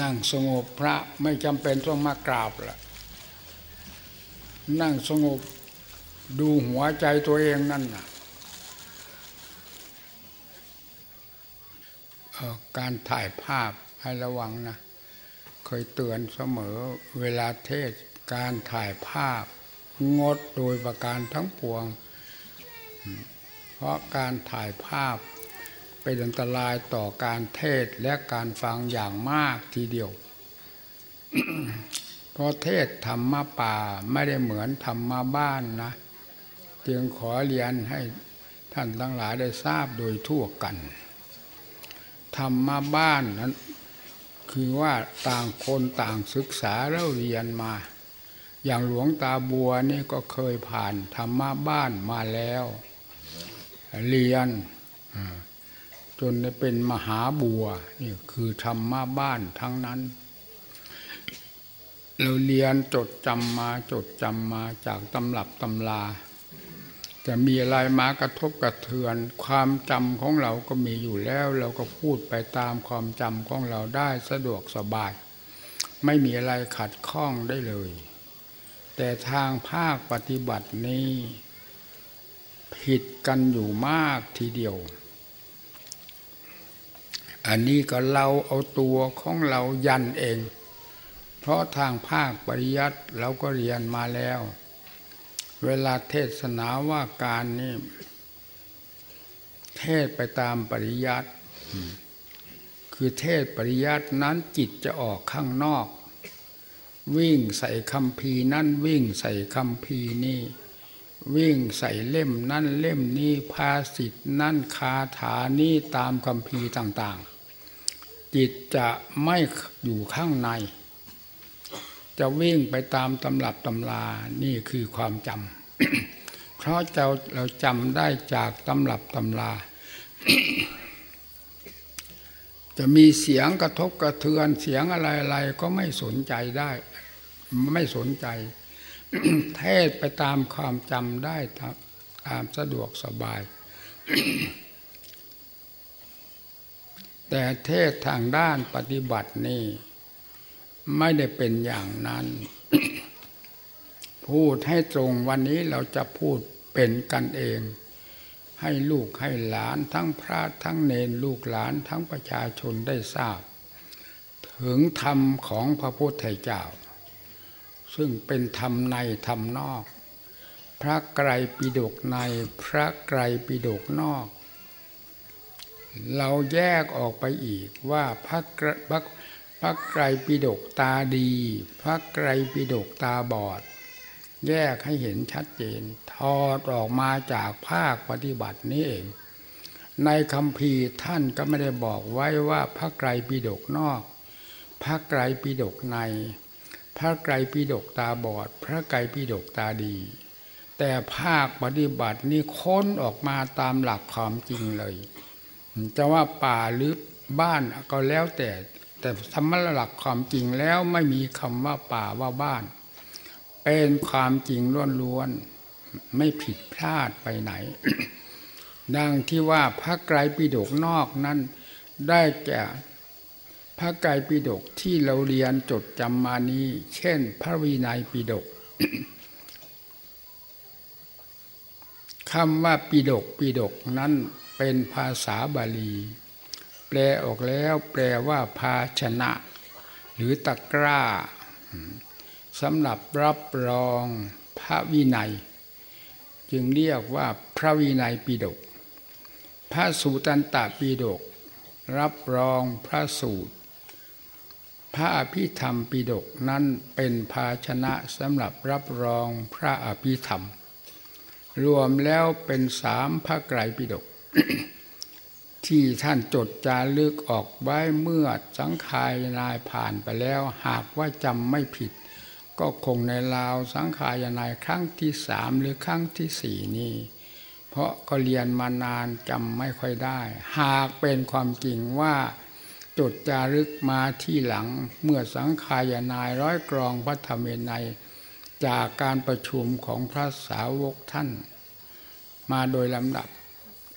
นั่งสงบพระไม่จำเป็นต้องมากราบละนั่งสงบดูหัวใจตัวเองนั่นนะออการถ่ายภาพให้ระวังนะ เคยเตือนเสมอเวลาเทศการถ่ายภาพ งดโดยประการทั้งปวง เพราะการถ่ายภาพ เป็นอันตรายต่อการเทศและการฟังอย่างมากทีเดียว เพราะเทศธรรมะป่าไม่ได้เหมือนธรรมะบ้านนะ จึงขอเรียนให้ท่านทั้งหลายได้ทราบโดยทั่วกัน ธรรมะบ้านนั้น คือว่าต่างคนต่างศึกษาแล้วเรียนมา อย่างหลวงตาบัวนี่ก็เคยผ่านธรรมะบ้านมาแล้ว เรียนอ่า จนได้เป็นมหาบัวนี่คือธรรมะบ้านทั้งนั้น เราเรียนจดจำมาจดจำมาจากตำรับตำลาจะมีอะไรมากระทบกระเทือน ความจำของเราก็มีอยู่แล้ว เราก็พูดไปตามความจำของเราได้สะดวกสบาย ไม่มีอะไรขัดข้องได้เลย แต่ทางภาคปฏิบัตินี้ ผิดกันอยู่มากทีเดียว อันนี้ก็เราเอาตัวของเรายันเอง เพราะทางภาคปริยัติเราก็เรียนมาแล้ว เวลาเทศนาว่าการนี่เทศไปตามปริยัติคือเทศปริยัตินั้นจิตจะออกข้างนอก วิ่งใส่คำพีนั่นวิ่งใส่คำพีนี่ วิ่งใส่เล่มนั่นเล่มนี้ภาสิทธนั่นคาถานี่ตามคำพีต่าง ๆ จิตจะไม่อยู่ข้างใน จะวิ่งไปตามตำรับตำลานี่คือความจำเพราะเราเราจำได้จากตำรับตำลา จะมีเสียงกระทบกระเทือนเสียงอะไรๆก็ไม่สนใจได้ ไม่สนใจ เทศไปตามความจำได้ตามสะดวกสบาย แต่เทศทางด้านปฏิบัตินี่ไม่ได้เป็นอย่างนั้น พูดให้ตรงวันนี้เราจะพูดเป็นกันเอง ให้ลูกให้หลานทั้งพระทั้งเนรลูกหลานทั้งประชาชนได้ทราบ ถึงธรรมของพระพุทธเจ้า ซึ่งเป็นธรรมในธรรมนอก พระไกรปิฎกในพระไกรปิฎกนอก เราแยกออกไปอีกว่าพระพระพระไกรปิฎกตาดี พระไกรปิฎกตาบอด แยกให้เห็นชัดเจนถอดออกมาจากภาคปฏิบัตินี้เอง ในคำพีท่านก็ไม่ได้บอกไว้ว่าพระไกรปิฎกนอก พระไกรปิฎกใน พระไกรปิฎกตาบอด พระไกรปิฎกตาดี แต่ภาคปฏิบัตินี่ค้นออกมาตามหลักความจริงเลย จะว่าป่าหรือบ้านก็แล้วแต่แต่ธรรมะหลักความจริงแล้วไม่มีคำว่าป่าว่าบ้าน เป็นความจริงล้วนๆไม่ผิดพลาดไปไหน ดังที่ว่าพระไกรปิฎกนอกนั้นได้แก่พระไกรปิฎกที่เราเรียนจดจำมานี้ เช่น พระวินัยปิฎกคำว่าปิฎกปิฎกนั้น เป็นภาษาบาลี แปลออกแล้วแปลว่าภาชนะ หรือตะกร้าสำหรับรับรองพระวินัย จึงเรียกว่าพระวินัยปิฎกพระสูตันตปิฎกรับรองพระสูตร พระอภิธรรมปิฎกนั้นเป็นภาชนะสำหรับรับรองพระอภิธรรม รวมแล้วเป็นสามพระไกรปิฎก ที่ท่านจดจารึกออกไว้เมื่อสังขายนายผ่านไปแล้ว หากว่าจำไม่ผิด ก็คงในลาวสังขายนายครั้งที่สามหรือครั้งที่สี่นี้เพราะก็เรียนมานานจำไม่ค่อยได้ หากเป็นความจริงว่าจดจารึกมาที่หลังเมื่อสังขายนายร้อยกรองพระธรรมในยจากการประชุมของพระสาวกท่าน มาโดยลำดับ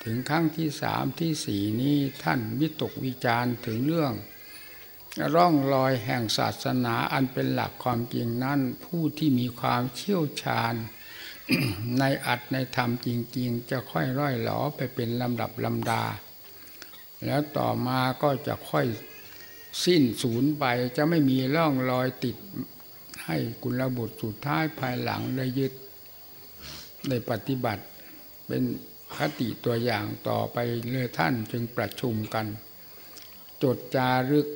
ถึงครั้งที่สามที่สี่นี้ท่านวิตกวิจารณ์ถึงเรื่อง ร่องรอยแห่งศาสนาอันเป็นหลักความจริงนั้น ผู้ที่มีความเชี่ยวชาญ ในอัดในธรรมจริง ๆ จะค่อยร่อยหลอไปเป็นลำดับลำดา แล้วต่อมาก็จะค่อยสิ้นสูญไปจะไม่มีร่องรอยติดให้กุลบุตรสุดท้ายภายหลังได้ยึดได้ปฏิบัติเป็น คติตัวอย่างต่อไปเลยท่านจึงประชุมกัน จดจารึก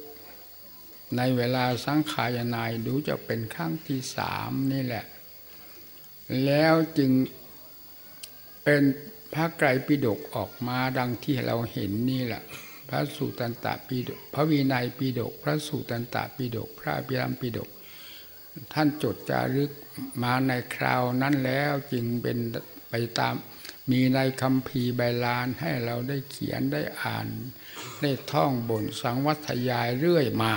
ในเวลาสังขายนายดูจะเป็นครั้งที่สามนี่แหละ แล้วจึงเป็นพระไกรปิฎกออกมาดังที่เราเห็นนี่แหละ พระสุตันตปิฎกพระวินัยปิฎกพระสุตันตปิฎกพระพิรัมปิฎกท่านจดจารึกมาในคราวนั้นแล้วจึงเป็นไปตาม มีในคำพีใบลานให้เราได้เขียนได้อ่าน ได้ท่องบนสังวัตยายเรื่อยมา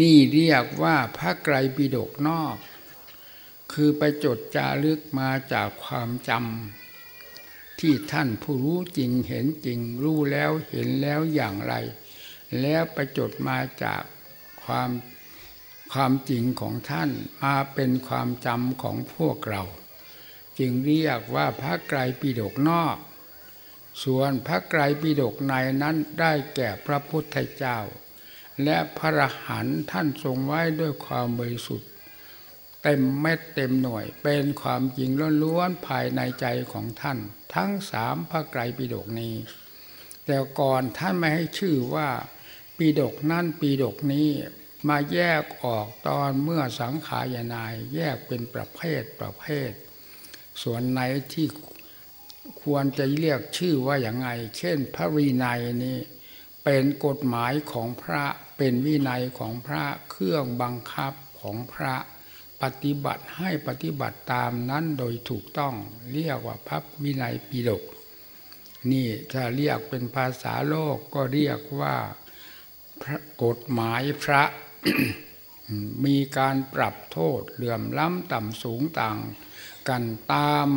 นี่เรียกว่าพระไกรปิฎกนอก คือไปจดจารึกมาจากความจำที่ท่านผู้รู้จริงเห็นจริง รู้แล้วเห็นแล้วอย่างไร แล้วไปจดมาจากความความจริงของท่านมาเป็นความจำของพวกเรา จึงเรียกว่าพระไกรปิฎกนอก ส่วนพระไกรปิฎกในนั้นได้แก่พระพุทธเจ้า และพระรหันท่านทรงไว้ด้วยความบริสุทธิ์เต็มเม็ดเต็มหน่วยเป็นความจริงล้วนๆภายในใจของท่าน ทั้งสามพระไกรปิฎกนี้ แต่ก่อนท่านไม่ให้ชื่อว่าปีดกนั่นปีดกนี้มาแยกออกตอนเมื่อสังขารยานายแยกเป็นประเภทประเภท ส่วนไหนที่ควรจะเรียกชื่อว่าอย่างไง เช่น พระวินัยนี้เป็นกฎหมายของพระเป็นวินัยของพระเครื่องบังคับของพระปฏิบัติให้ปฏิบัติตามนั้นโดยถูกต้องเรียกว่าพระวินัยปีดกนี่ถ้าเรียกเป็นภาษาโลกก็เรียกว่า พระกฎหมายพระมีการปรับโทษเหลื่อมล้ำต่ำสูงต่าง กันตาม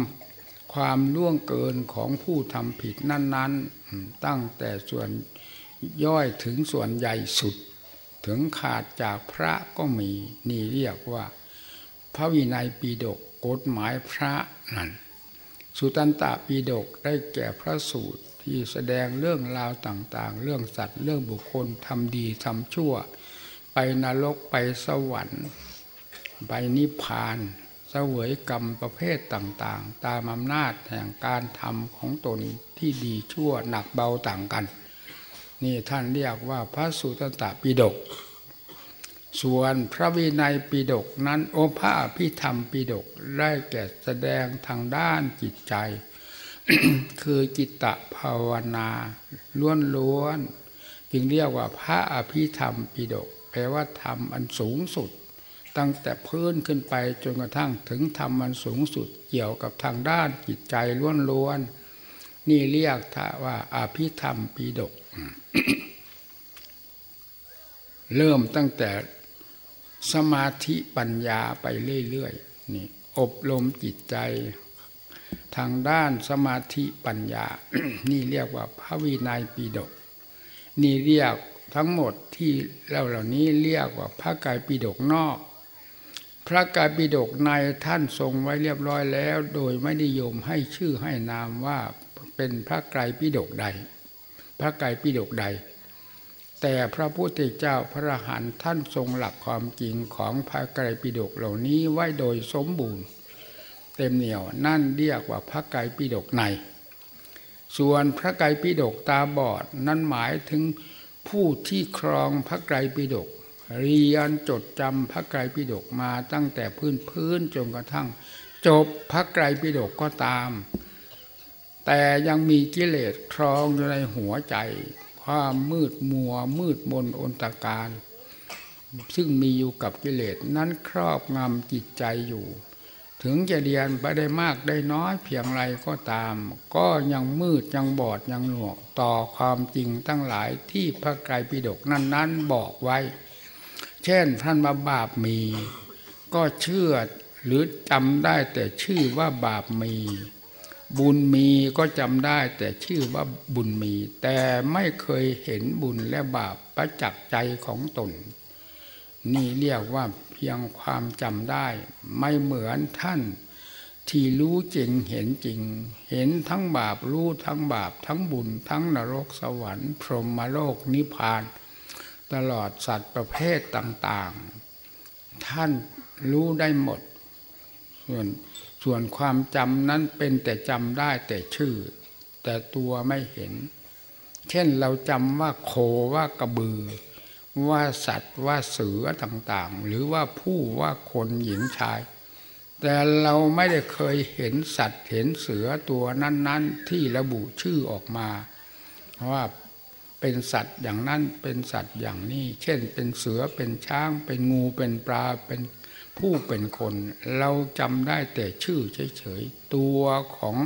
ความล่วงเกินของผู้ทำผิดนั้น ๆ ตั้งแต่ส่วนย่อยถึงส่วนใหญ่สุด ถึงขาดจากพระก็มีนี่เรียกว่า พระวินัยปีดกกฎหมายพระนั่นสุตันตปีดกได้แก่พระสูตรที่แสดงเรื่องราวต่างๆ เรื่องสัตว์เรื่องบุคคลทำดีทำชั่ว ไปนรกไปสวรรค์ ไปนิพพาน เสวยกรรมประเภทต่างๆ ตามอำนาจแห่งการทำของตนที่ดีชั่วหนักเบาต่างกัน นี่ท่านเรียกว่าพระสุตตะปิฎกส่วนพระวินัยปิฎกนั้นโอภาพิธรรมปิฎกได้แก่แสดงทางด้านจิตใจ คือจิตตภาวนาล้วนล้วนจึงเรียกว่าพระอภิธรรมปิฎกแปลว่าธรรมอันสูงสุด ตั้งแต่พื้นขึ้นไปจนกระทั่งถึงธรรมอันสูงสุดเกี่ยวกับทางด้านจิตใจล้วนล้วนนี่เรียกว่าอภิธรรมปิฎกเริ่มตั้งแต่สมาธิปัญญาไปเรื่อยๆนี่อบรมจิตใจ ทางด้านสมาธิปัญญา นี่เรียกว่าพระวินัยปีดก นี่เรียกทั้งหมดที่เราเหล่านี้เรียกว่าพระกายปีดกนอก ระกายปีดกในท่านทรงไว้เรียบร้อยแล้ว โดยไม่นิยมให้ชื่อให้นามว่าเป็นพระไกรปิฎกใด พระไกรปิฎกใด แต่พระพุทธเจ้าพระหันท่านทรงหลักความจริงของพระไกรปิฎกเหล่านี้ไว้โดยสมบูรณ์ เต็มเหนียวนั่นเรียกว่าพระไกรปิฎกใน ส่วนพระไกรปิฎกตาบอดนั่นหมายถึงผู้ที่ครองพระไกรปิฎก เรียนจดจำพระไกรปิฎกมาตั้งแต่พื้นพื้นจนกระทั่ง จบพระไกรปิฎกก็ตาม แต่ยังมีกิเลสครองอยู่ในหัวใจ ความมืดมัวมืดมนอนตการ ซึ่งมีอยู่กับกิเลสนั้นครอบงำจิตใจอยู่ ถึงจะเรียนไปได้มากได้น้อยเพียงไรก็ตาม ก็ยังมืดยังบอดยังหนวกต่อความจริงตั้งหลายที่พระไตรปิฎกนั้น ๆ บอกไว้ เช่นท่านมาบาปมี ก็เชื่อหรือจำได้แต่ชื่อว่าบาปมี บุญมีก็จำได้แต่ชื่อว่าบุญมี แต่ไม่เคยเห็นบุญและบาปประจักษ์ใจของตน นี่เรียกว่าเพียงความจำได้ ไม่เหมือนท่านที่รู้จริงเห็นจริง เห็นทั้งบาปรู้ทั้งบาปทั้งบุญ ทั้งนรกสวรรค์ พรหมโลกนิพพาน ตลอดสัตว์ประเภทต่าง ๆ ท่านรู้ได้หมด ส่วนส่วนความจำนั้นเป็นแต่จำได้แต่ชื่อ แต่ตัวไม่เห็น เช่นเราจำว่าโคว่ากระบือ ว่าสัตว์ว่าเสือต่างๆ หรือว่าผู้ว่าคนหญิงชาย แต่เราไม่ได้เคยเห็นสัตว์เห็นเสือตัวนั้น ๆ ที่ระบุชื่อออกมา ว่า เป็นสัตว์อย่างนั้นเป็นสัตว์อย่างนี้ เช่น เป็นเสือเป็นช้าง เป็นงูเป็นปลาเป็นผู้เป็นคน เราจำได้แต่ชื่อเฉยๆตัวของ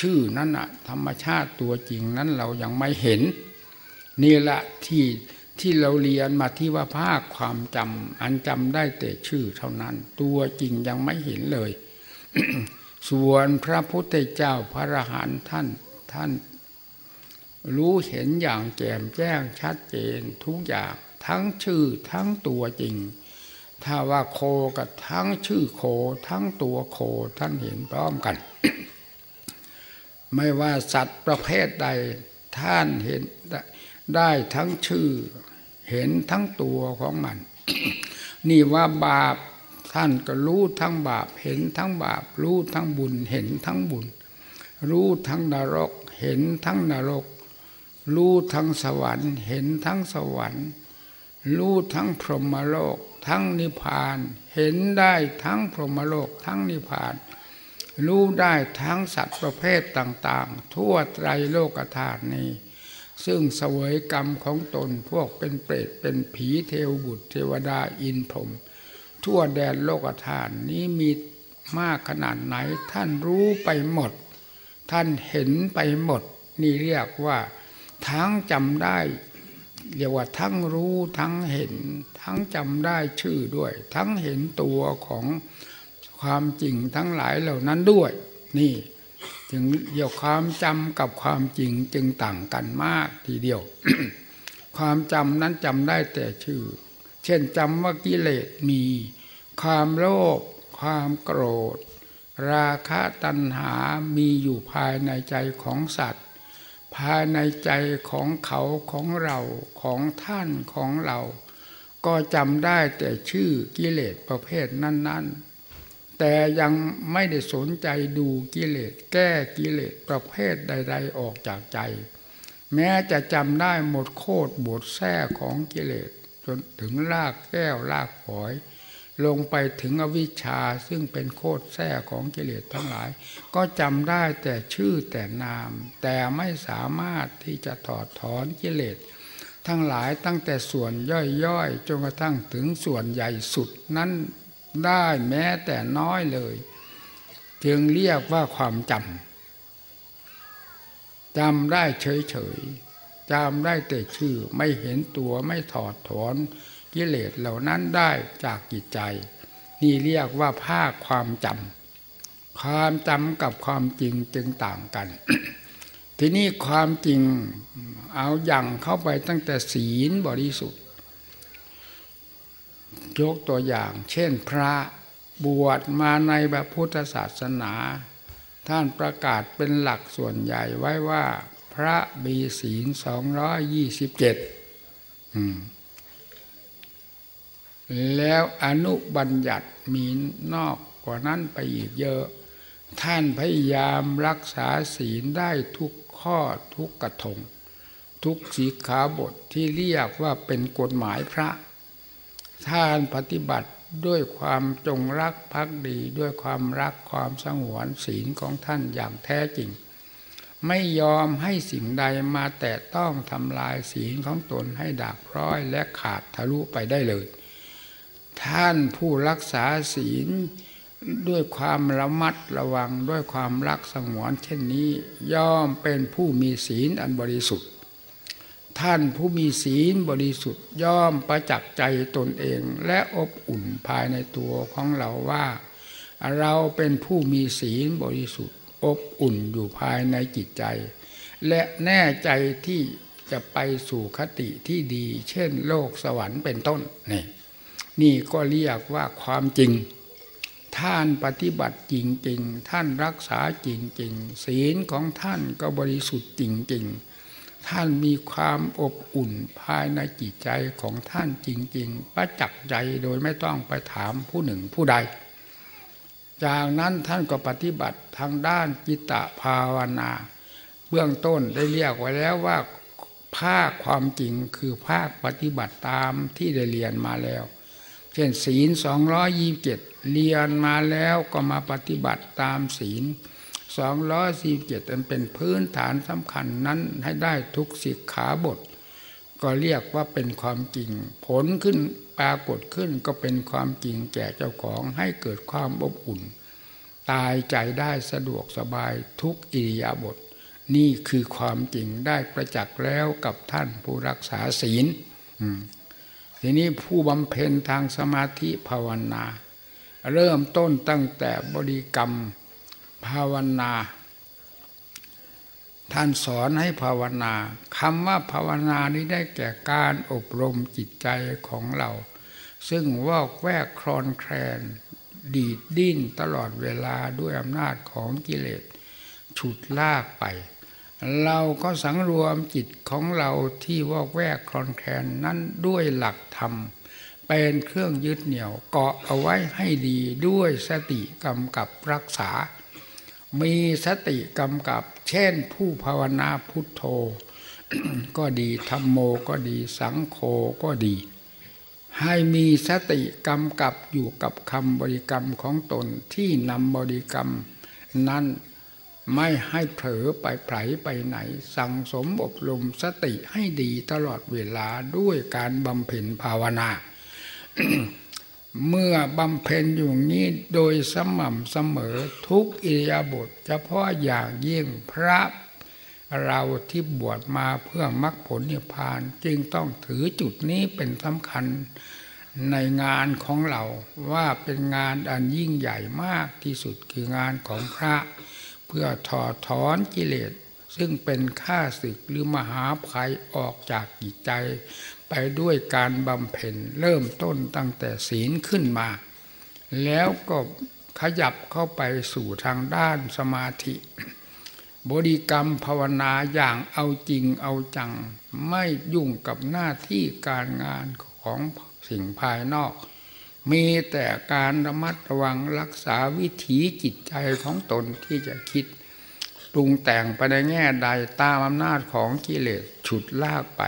ชื่อนั้นอะธรรมชาติตัวจริงนั้นเรายังไม่เห็นนี่แหละที่ที่เราเรียนมาที่ว่าภาคความจำอันจำได้แต่ชื่อเท่านั้น ตัวจริงยังไม่เห็นเลย ส่วนพระพุทธเจ้าพระอรหันต์ท่านท่าน รู้เห็นอย่างแจ่มแจ้งชัดเจนทุกอย่าง ทั้งชื่อทั้งตัวจริง ถ้าว่าโคกับทั้งชื่อโค ทั้งตัวโคท่านเห็นพร้อมกัน ไม่ว่าสัตว์ประเภทใดท่านเห็นได้ทั้งชื่อ เห็นทั้งตัวของมัน นี่ว่าบาปท่านก็รู้ทั้งบาปเห็นทั้งบาปรู้ทั้งบุญเห็นทั้งบุญ รู้ทั้งนรกเห็นทั้งนรก รู้ทั้งสวรรค์เห็นทั้งสวรรค์ รู้ทั้งพรหมโลก ทั้งนิพพาน เห็นได้ทั้งพรหมโลก ทั้งนิพพาน รู้ได้ทั้งสัตว์ประเภทต่าง ๆ ทั่วไตรโลกธาตุนี้ ซึ่งเสวยกรรมของตนพวกเป็นเปรตเป็นผีเทวบุตรเทวดาอินพรหมทั่วแดนโลกธาตุนี้มีมากขนาดไหนท่านรู้ไปหมด ท่านเห็นไปหมด นี่เรียกว่า ทั้งจำได้ เรียกว่าทั้งรู้ทั้งเห็น ทั้งจำได้ชื่อด้วย ทั้งเห็นตัวของความจริงทั้งหลายเหล่านั้นด้วย นี่ จึงเดียวความจำกับความจริงจึงต่างกันมากทีเดียว ความจำนั้นจำได้แต่ชื่อ เช่นจำว่ากิเลสมี ความโลภความโกรธ ราคะตัณหามีอยู่ภายในใจของสัตว์ ภายในใจของเขาของเราของท่านของเรา ก็จำได้แต่ชื่อกิเลสประเภทนั้น ๆ แต่ยังไม่ได้สนใจดูกิเลสแก้กิเลสประเภทใด ๆ ออกจากใจ แม้จะจำได้หมดโคตรบทแท้ของกิเลสจนถึงลากแก้วลากฝอย ลงไปถึงอวิชชาซึ่งเป็นโคตรแท้ของกิเลสทั้งหลาย ก็จำได้แต่ชื่อแต่นาม แต่ไม่สามารถที่จะถอดถอนกิเลสทั้งหลายตั้งแต่ส่วนย่อยๆจนกระทั่งถึงส่วนใหญ่สุดนั้นได้แม้แต่น้อยเลย จึงเรียกว่าความจำจำได้เฉยๆจำได้แต่ชื่อไม่เห็นตัวไม่ถอดถอน กิเลสเหล่านั้นได้จากจิตใจ นี่เรียกว่าภาคความจำความจำกับความจริงจึงต่างกัน ทีนี้ความจริงเอาอย่างเข้าไปตั้งแต่ศีลบริสุทธิ์ยกตัวอย่าง เช่นพระบวชมาในแบบพุทธศาสนา ท่านประกาศเป็นหลักส่วนใหญ่ไว้ว่า พระมีศีลสองร้อยยี่สิบเจ็ด แล้วอนุบัญญัติมีนอกกว่านั้นไปอีกเยอะ ท่านพยายามรักษาศีลได้ทุกข้อทุกกระทง ทุกสีขาบทที่เรียกว่าเป็นกฎหมายพระ ท่านปฏิบัติด้วยความจงรักภักดีด้วยความรักความสงวนศีลของท่านอย่างแท้จริง ไม่ยอมให้สิ่งใดมาแตะต้องทำลายศีลของตนให้ดาบพร้อยและขาดทะลุไปได้เลย ท่านผู้รักษาศีลด้วยความระมัดระวังด้วยความรักสงวนเช่นนี้ ย่อมเป็นผู้มีศีลอันบริสุทธิ์ ท่านผู้มีศีลบริสุทธิ์ย่อมประจักษ์ใจตนเองและอบอุ่นภายในตัวของเราว่า เราเป็นผู้มีศีลบริสุทธิ์ อบอุ่นอยู่ภายในจิตใจ และแน่ใจที่จะไปสู่คติที่ดี เช่น โลกสวรรค์เป็นต้นนี่ นี่ก็เรียกว่าความจริง ท่านปฏิบัติจริงๆ ท่านรักษาจริงๆ ศีลของท่านก็บริสุทธิ์จริงๆ ท่านมีความอบอุ่นภายในจิตใจของท่านจริง ๆ ประจักษ์ใจโดยไม่ต้องไปถามผู้หนึ่งผู้ใด จากนั้นท่านก็ปฏิบัติทางด้านจิตตภาวนา เบื้องต้นได้เรียกไว้แล้วว่าภาคความจริงคือภาคปฏิบัติตามที่ได้เรียนมาแล้ว ช่นศีลสองร้อยยี่สิบเจ็ดเรียนมาแล้วก็มาปฏิบัติตามศีลสองร้อยสี่เจ็ดเป็นพื้นฐานสำคัญนั้นให้ได้ทุกสิกขาบท ก็เรียกว่าเป็นความจริง ผลขึ้นปรากฏขึ้นก็เป็นความจริงแก่เจ้าของให้เกิดความอบอุ่น ตายใจได้สะดวกสบายทุกอิริยาบถนี่คือความจริงได้ประจักษ์แล้วกับท่านผู้รักษาศีล ทีนี้ผู้บำเพ็ญทางสมาธิภาวนา เริ่มต้นตั้งแต่บริกรรมภาวนา ท่านสอนให้ภาวนาคำว่าภาวนานี้ได้แก่การอบรมจิตใจของเรา ซึ่งวอกแวกคลอนแคลน ดีดดิ้นตลอดเวลาด้วยอำนาจของกิเลสฉุดลากไป เราก็สังรวมจิตของเราที่วอกแวกคลอนแคลนนั้นด้วยหลักธรรม เป็นเครื่องยึดเหนี่ยวเกาะเอาไว้ให้ดีด้วยสติกำกับรักษา มีสติกำกับ เช่นผู้ภาวนาพุทโธ ก็ดีธรรมโมก็ดีสังโฆก็ดี ให้มีสติกำกับอยู่กับคำบริกรรมของตนที่นำบริกรรมนั้น ไม่ให้เผลอไปไผลไปไหน สั่งสมอบรมสติให้ดีตลอดเวลาด้วยการบำเพ็ญภาวนา เมื่อบำเพ็ญอยู่นี้โดยสม่ำเสมอทุกอิริยาบถเฉพาะอย่างยิ่งพระเราที่บวชมาเพื่อมรรคผลนิพพานจึงต้องถือจุดนี้เป็นสำคัญในงานของเราว่าเป็นงานอันยิ่งใหญ่มากที่สุดคืองานของพระ เพื่อถอดถอนกิเลส ซึ่งเป็นข้าศึกหรือมหาภัยออกจากจิตใจ ไปด้วยการบำเพ็ญเริ่มต้นตั้งแต่ศีลขึ้นมา แล้วก็ขยับเข้าไปสู่ทางด้านสมาธิ บริกรรมภาวนาอย่างเอาจริงเอาจัง ไม่ยุ่งกับหน้าที่การงานของสิ่งภายนอก มีแต่การระมัดระวังรักษาวิถีจิตใจของตนที่จะคิดปรุงแต่งไปในแง่ใดตามอำนาจของกิเลสฉุดลากไป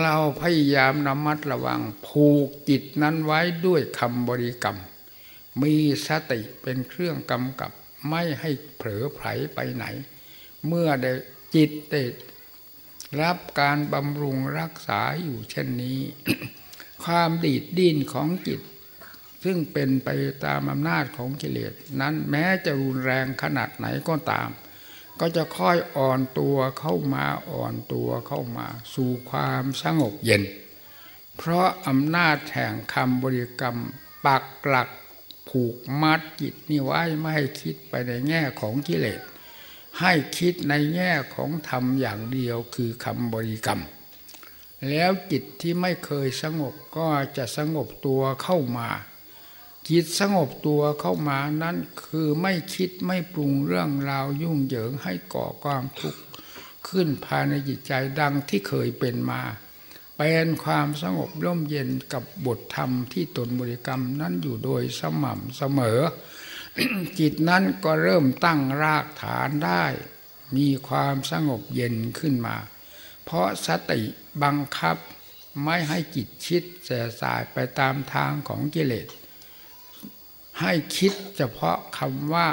เราพยายามระมัดระวังผูกจิตนั้นไว้ด้วยคำบริกรรม มีสติเป็นเครื่องกำกับไม่ให้เผลอไผลไปไหน เมื่อได้จิตได้รับการบำรุงรักษาอยู่เช่นนี้ ความดีดดิ้นของจิต ซึ่งเป็นไปตามอำนาจของกิเลสนั้นแม้จะรุนแรงขนาดไหนก็ตาม ก็จะค่อยอ่อนตัวเข้ามาอ่อนตัวเข้ามาสู่ความสงบเย็น เพราะอำนาจแห่งคำบริกรรมปักหลักผูกมัดจิตนี่ไว้ไม่ให้คิดไปในแง่ของกิเลสให้คิดในแง่ของธรรมอย่างเดียวคือคำบริกรรม แล้วจิตที่ไม่เคยสงบก็จะสงบตัวเข้ามา จิตสงบตัวเข้ามานั้นคือไม่คิดไม่ปรุงเรื่องราวยุ่งเหยิงให้ก่อความทุกข์ขึ้นภายในจิตใจดังที่เคยเป็นมา เป็นความสงบร่มเย็นกับบทธรรมที่ตนบริกรรมนั้นอยู่โดยสม่ำเสมอ จิตนั้นก็เริ่มตั้งรากฐานได้ มีความสงบเย็นขึ้นมา เพราะสติ บังคับไม่ให้จิตคิดเสียสายไปตามทางของกิเลส ให้คิดเฉพาะคำว่า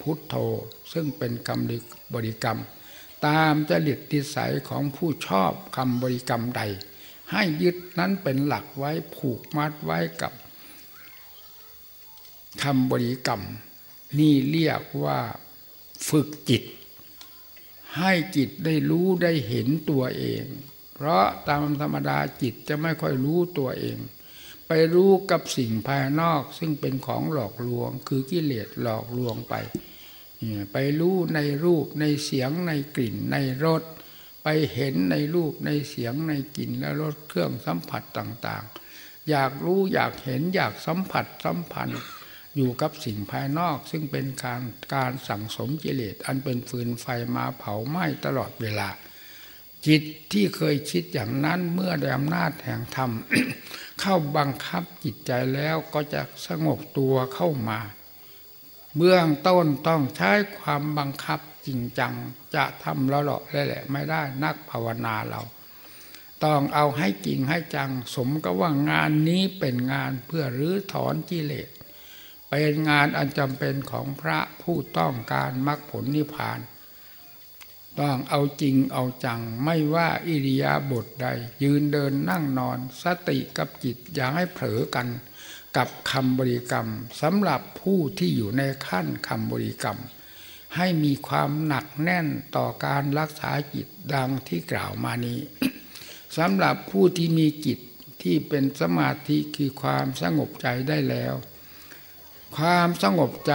พุทโธ ซึ่งเป็นคำบริกรรม ตามจริตติสัยของผู้ชอบคำบริกรรมใด ให้ยึดนั้นเป็นหลักไว้ผูกมัดไว้กับคำบริกรรม นี่เรียกว่าฝึกจิต ให้จิตได้รู้ได้เห็นตัวเอง เพราะตามธรรมดาจิตจะไม่ค่อยรู้ตัวเอง ไปรู้กับสิ่งภายนอกซึ่งเป็นของหลอกลวง คือกิเลสหลอกลวงไป ไปรู้ในรูปในเสียงในกลิ่นในรสไปเห็นในรูปในเสียงในกลิ่นและรสเครื่องสัมผัสต่างๆ อยากรู้อยากเห็นอยากสัมผัสสัมพันธ์อยู่กับสิ่งภายนอก ซึ่งเป็นการการสั่งสมกิเลสอันเป็นฟืนไฟมาเผาไหม้ตลอดเวลา จิตที่เคยคิดอย่างนั้นเมื่อได้อำนาจแห่งธรรม เข้าบังคับจิตใจแล้วก็จะสงบตัวเข้ามา เบื้องต้นต้องใช้ความบังคับจริงจังจะทำแล้วหรอกแหละไม่ได้นักภาวนาเราต้องเอาให้จริงให้จังสมกับว่างานนี้เป็นงานเพื่อรื้อถอนกิเลสเป็นงานอันจำเป็นของพระผู้ต้องการมรรคผลนิพพาน ต้องเอาจริงเอาจังไม่ว่าอิริยาบถใด ยืนเดินนั่งนอน สติกับจิตอย่าให้เผลอกัน กับคำบริกรรมสำหรับผู้ที่อยู่ในขั้นคำบริกรรม ให้มีความหนักแน่นต่อการรักษาจิตดังที่กล่าวมานี้สำหรับผู้ที่มีจิตที่เป็นสมาธิคือความสงบใจได้แล้ว ความสงบใจ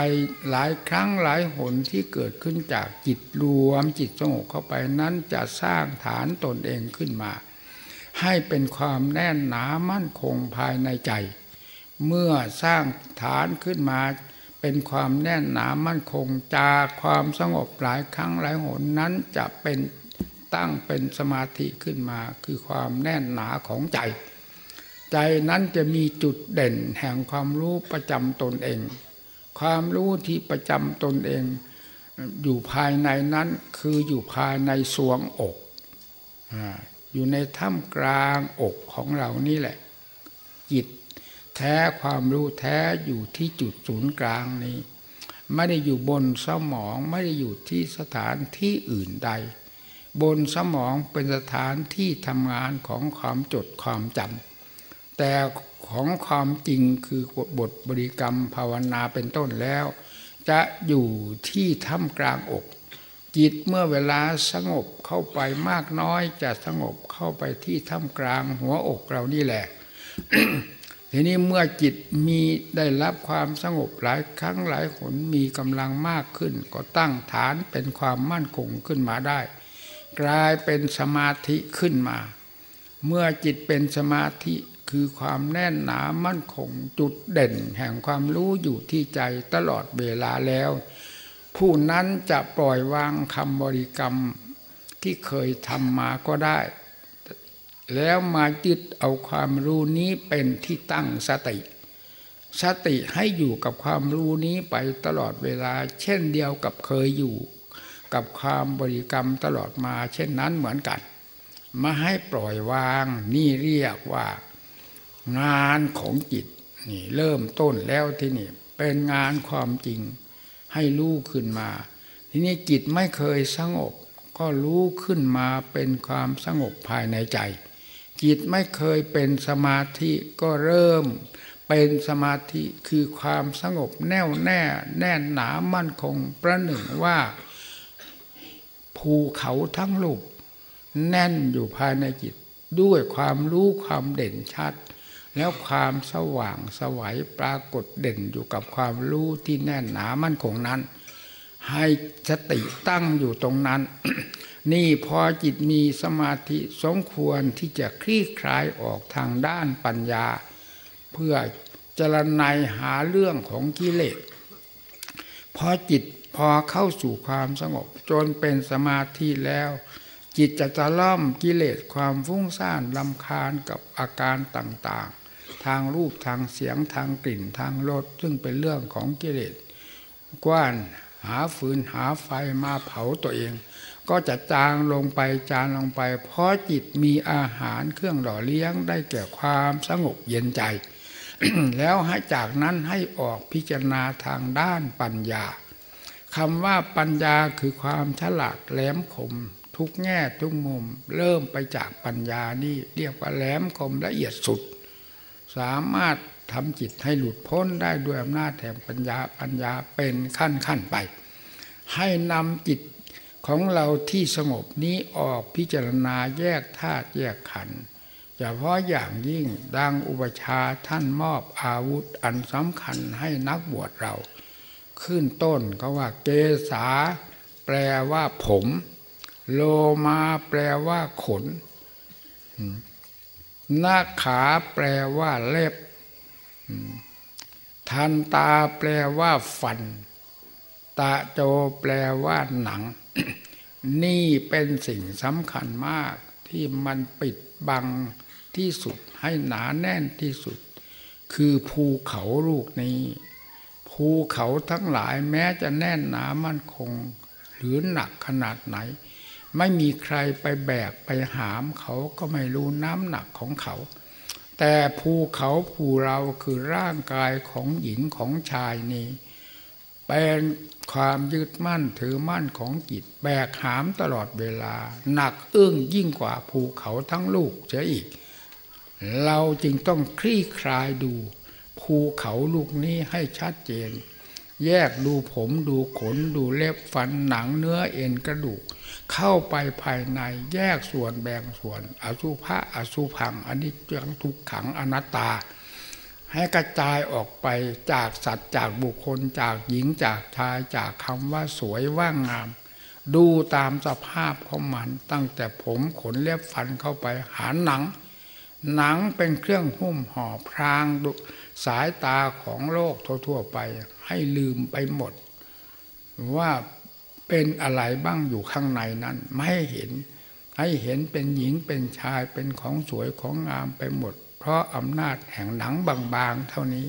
หลายครั้งหลายหนที่เกิดขึ้นจากจิตรวมจิตสงบเข้าไปนั้นจะสร้างฐานตนเองขึ้นมา ให้เป็นความแน่นหนามั่นคงภายในใจ เมื่อสร้างฐานขึ้นมา เป็นความแน่นหนามั่นคงจากความสงบหลายครั้งหลายหนนั้นจะเป็นตั้งเป็นสมาธิขึ้นมา คือความแน่นหนาของใจ ใจนั้นจะมีจุดเด่นแห่งความรู้ประจำตนเอง ความรู้ที่ประจำตนเอง อยู่ภายในนั้นคืออยู่ภายในสวงอกอยู่ในถ้ำกลางอกของเรานี่แหละ จิตแท้ความรู้แท้อยู่ที่จุดศูนย์กลางนี้ ไม่ได้อยู่บนสมองไม่ได้อยู่ที่สถานที่อื่นใด บนสมองเป็นสถานที่ทำงานของความจดความจำ แต่ของความจริงคือบทบริกรรมภาวนาเป็นต้นแล้ว จะอยู่ที่ถ้ำกลางอก จิตเมื่อเวลาสงบเข้าไปมากน้อยจะสงบเข้าไปที่ถ้ำกลางหัวอกเรานี่แหละ ทีนี้เมื่อจิตมีได้รับความสงบหลายครั้งหลายหนมีกำลังมากขึ้น ก็ตั้งฐานเป็นความมั่นคงขึ้นมาได้ กลายเป็นสมาธิขึ้นมา เมื่อจิตเป็นสมาธิ คือความแน่นหนามั่นคงจุดเด่นแห่งความรู้อยู่ที่ใจตลอดเวลาแล้ว ผู้นั้นจะปล่อยวางคำบริกรรมที่เคยทำมาก็ได้ แล้วมายึดเอาความรู้นี้เป็นที่ตั้งสติ สติให้อยู่กับความรู้นี้ไปตลอดเวลา เช่นเดียวกับเคยอยู่ กับความบริกรรมตลอดมา เช่นนั้นเหมือนกันมาให้ปล่อยวางนี่เรียกว่า งานของจิตนี่เริ่มต้นแล้วที่นี่เป็นงานความจริงให้รู้ขึ้นมา ทีนี้จิตไม่เคยสงบ ก็รู้ขึ้นมาเป็นความสงบภายในใจ จิตไม่เคยเป็นสมาธิก็เริ่ม เป็นสมาธิคือความสงบแน่วแน่แน่นหนามั่นคงประหนึ่งว่า ภูเขาทั้งลูกแน่นอยู่ภายในจิตด้วยความรู้ความเด่นชัด แล้วความสว่างสวัยปรากฏเด่นอยู่กับความรู้ที่แน่นหนามั่นคงนั้น ให้สติตั้งอยู่ตรงนั้น นี่พอจิตมีสมาธิสมควรที่จะคลี่คลายออกทางด้านปัญญา เพื่อจรณัยหาเรื่องของกิเลสพอจิตพอเข้าสู่ความสงบจนเป็นสมาธิแล้ว จิตจะจะล่อมกิเลสความฟุ้งซ่านลำคาญกับอาการต่าง ทางรูปทางเสียงทางกลิ่นทางรสซึ่งเป็นเรื่องของกิเลสกว้านหาฟืนหาไฟมาเผาตัวเอง ก็จะจางลงไปจางลงไป เพราะจิตมีอาหารเครื่องหล่อเลี้ยงได้แก่ความสงบเย็นใจ แล้วให้จากนั้นให้ออกพิจารณาทางด้านปัญญาคำว่าปัญญาคือความฉลาดแหลมคม ทุกแง่ทุกมุม เริ่มไปจากปัญญานี่เรียกว่าแหลมคมละเอียดสุด สามารถทำจิตให้หลุดพ้นได้ด้วยอำนาจแห่งปัญญาปัญญาเป็นขั้นขั้นไป ให้นำจิตของเราที่สงบนี้ออกพิจารณาแยกธาตุแยกขันธ์เฉพาะอย่างยิ่งดังอุปชาท่านมอบอาวุธอันสำคัญให้นักบวชเรา ขึ้นต้นก็ว่าเกษาแปลว่าผม โลมาแปลว่าขน หน้าขาแปลว่าเล็บ ทันตาแปลว่าฟันตาโจแปลว่าหนัง นี่เป็นสิ่งสำคัญมากที่มันปิดบังที่สุดให้หนาแน่นที่สุด คือภูเขาลูกนี้ ภูเขาทั้งหลายแม้จะแน่นหนามั่นคง หรือหนักขนาดไหน ไม่มีใครไปแบกไปหามเขาก็ไม่รู้น้ำหนักของเขา แต่ภูเขาภูเราคือร่างกายของหญิงของชายนี้เป็นความยึดมั่นถือมั่นของจิตแบกหามตลอดเวลา หนักอึ้งยิ่งกว่าภูเขาทั้งลูกเสียอีก เราจึงต้องคลี่คลายดู ภูเขาลูกนี้ให้ชัดเจน แยกดูผมดูขนดูเล็บฟันหนังเนื้อเอ็นกระดูก เข้าไปภายในแยกส่วนแบ่งส่วน อสุภะอสุพังอันนี้จังทุกขังอนัตตา ให้กระจายออกไปจากสัตว์จากบุคคลจากหญิงจากชายจากคำว่าสวยว่างงาม ดูตามสภาพของมันตั้งแต่ผมขนเล็บฟันเข้าไปหาหนัง หนังเป็นเครื่องหุ้มห่อพรางสายตาของโลกทั่วๆไป ให้ลืมไปหมด ว่า เป็นอะไรบ้างอยู่ข้างในนั้น ไม่ให้เห็น ให้เห็นเป็นหญิงเป็นชายเป็นของสวยของงามไปหมด เพราะอำนาจแห่งหนังบางๆ เท่านี้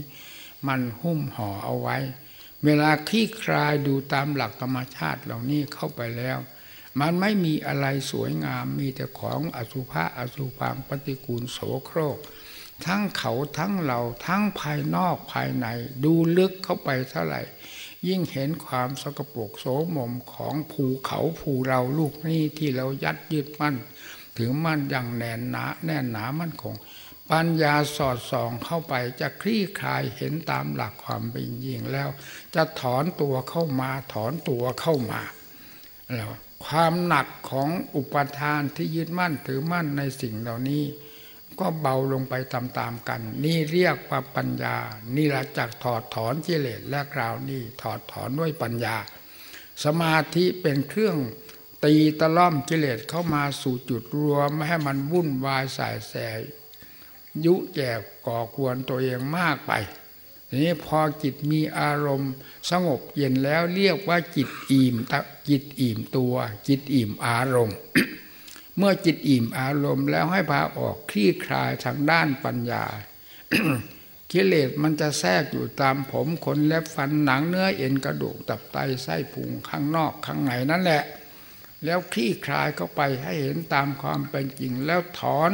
มันหุ้มห่อเอาไว้ เวลาคลี่คลายดูตามหลักธรรมชาติเหล่านี้เข้าไปแล้ว มันไม่มีอะไรสวยงามมีแต่ของอสุภะอสุพังปฏิกูลโสโครก ทั้งเขาทั้งเราทั้งภายนอกภายใน ดูลึกเข้าไปเท่าไหร่ ยิ่งเห็นความสกปรกโสมมของภูเขาภูเราลูกนี้ที่เรายัดยึดมั่นถือมั่นอย่างแน่นหนาแน่นหนามั่นคงปัญญาสอดส่องเข้าไปจะคลี่คลายเห็นตามหลักความเป็นจริงแล้ว จะถอนตัวเข้ามาถอนตัวเข้ามาแล้วความหนักของอุปทานที่ยึดมั่นถือมั่นในสิ่งเหล่านี้ ก็เบาลงไปตามๆกัน นี่เรียกว่าปัญญา นี่ละจากถอดถอนกิเลสและกราวนี่ถอดถอนด้วยปัญญา สมาธิเป็นเครื่องตีตะล่อมกิเลสเข้ามาสู่จุดรวมไม่ให้มันวุ่นวายสายแสยุแก่ก่อควรตัวเองมากไปนี้พอจิตมีอารมณ์ สงบเย็นแล้วเรียกว่าจิตอิ่มจิตอิ่มตัว จิตอิ่มอารมณ์ เมื่อจิตอิ่มอารมณ์แล้วให้พาออกคลี่คลายทางด้านปัญญากิเลสมันจะแทรกอยู่ตามผมขนเล็บฟันหนังเนื้อเอ็นกระดูกตับไตไส้พุงข้างนอกข้างในนั่นแหละ แล้วคลี่คลายเข้าไปให้เห็นตามความเป็นจริงแล้วถอน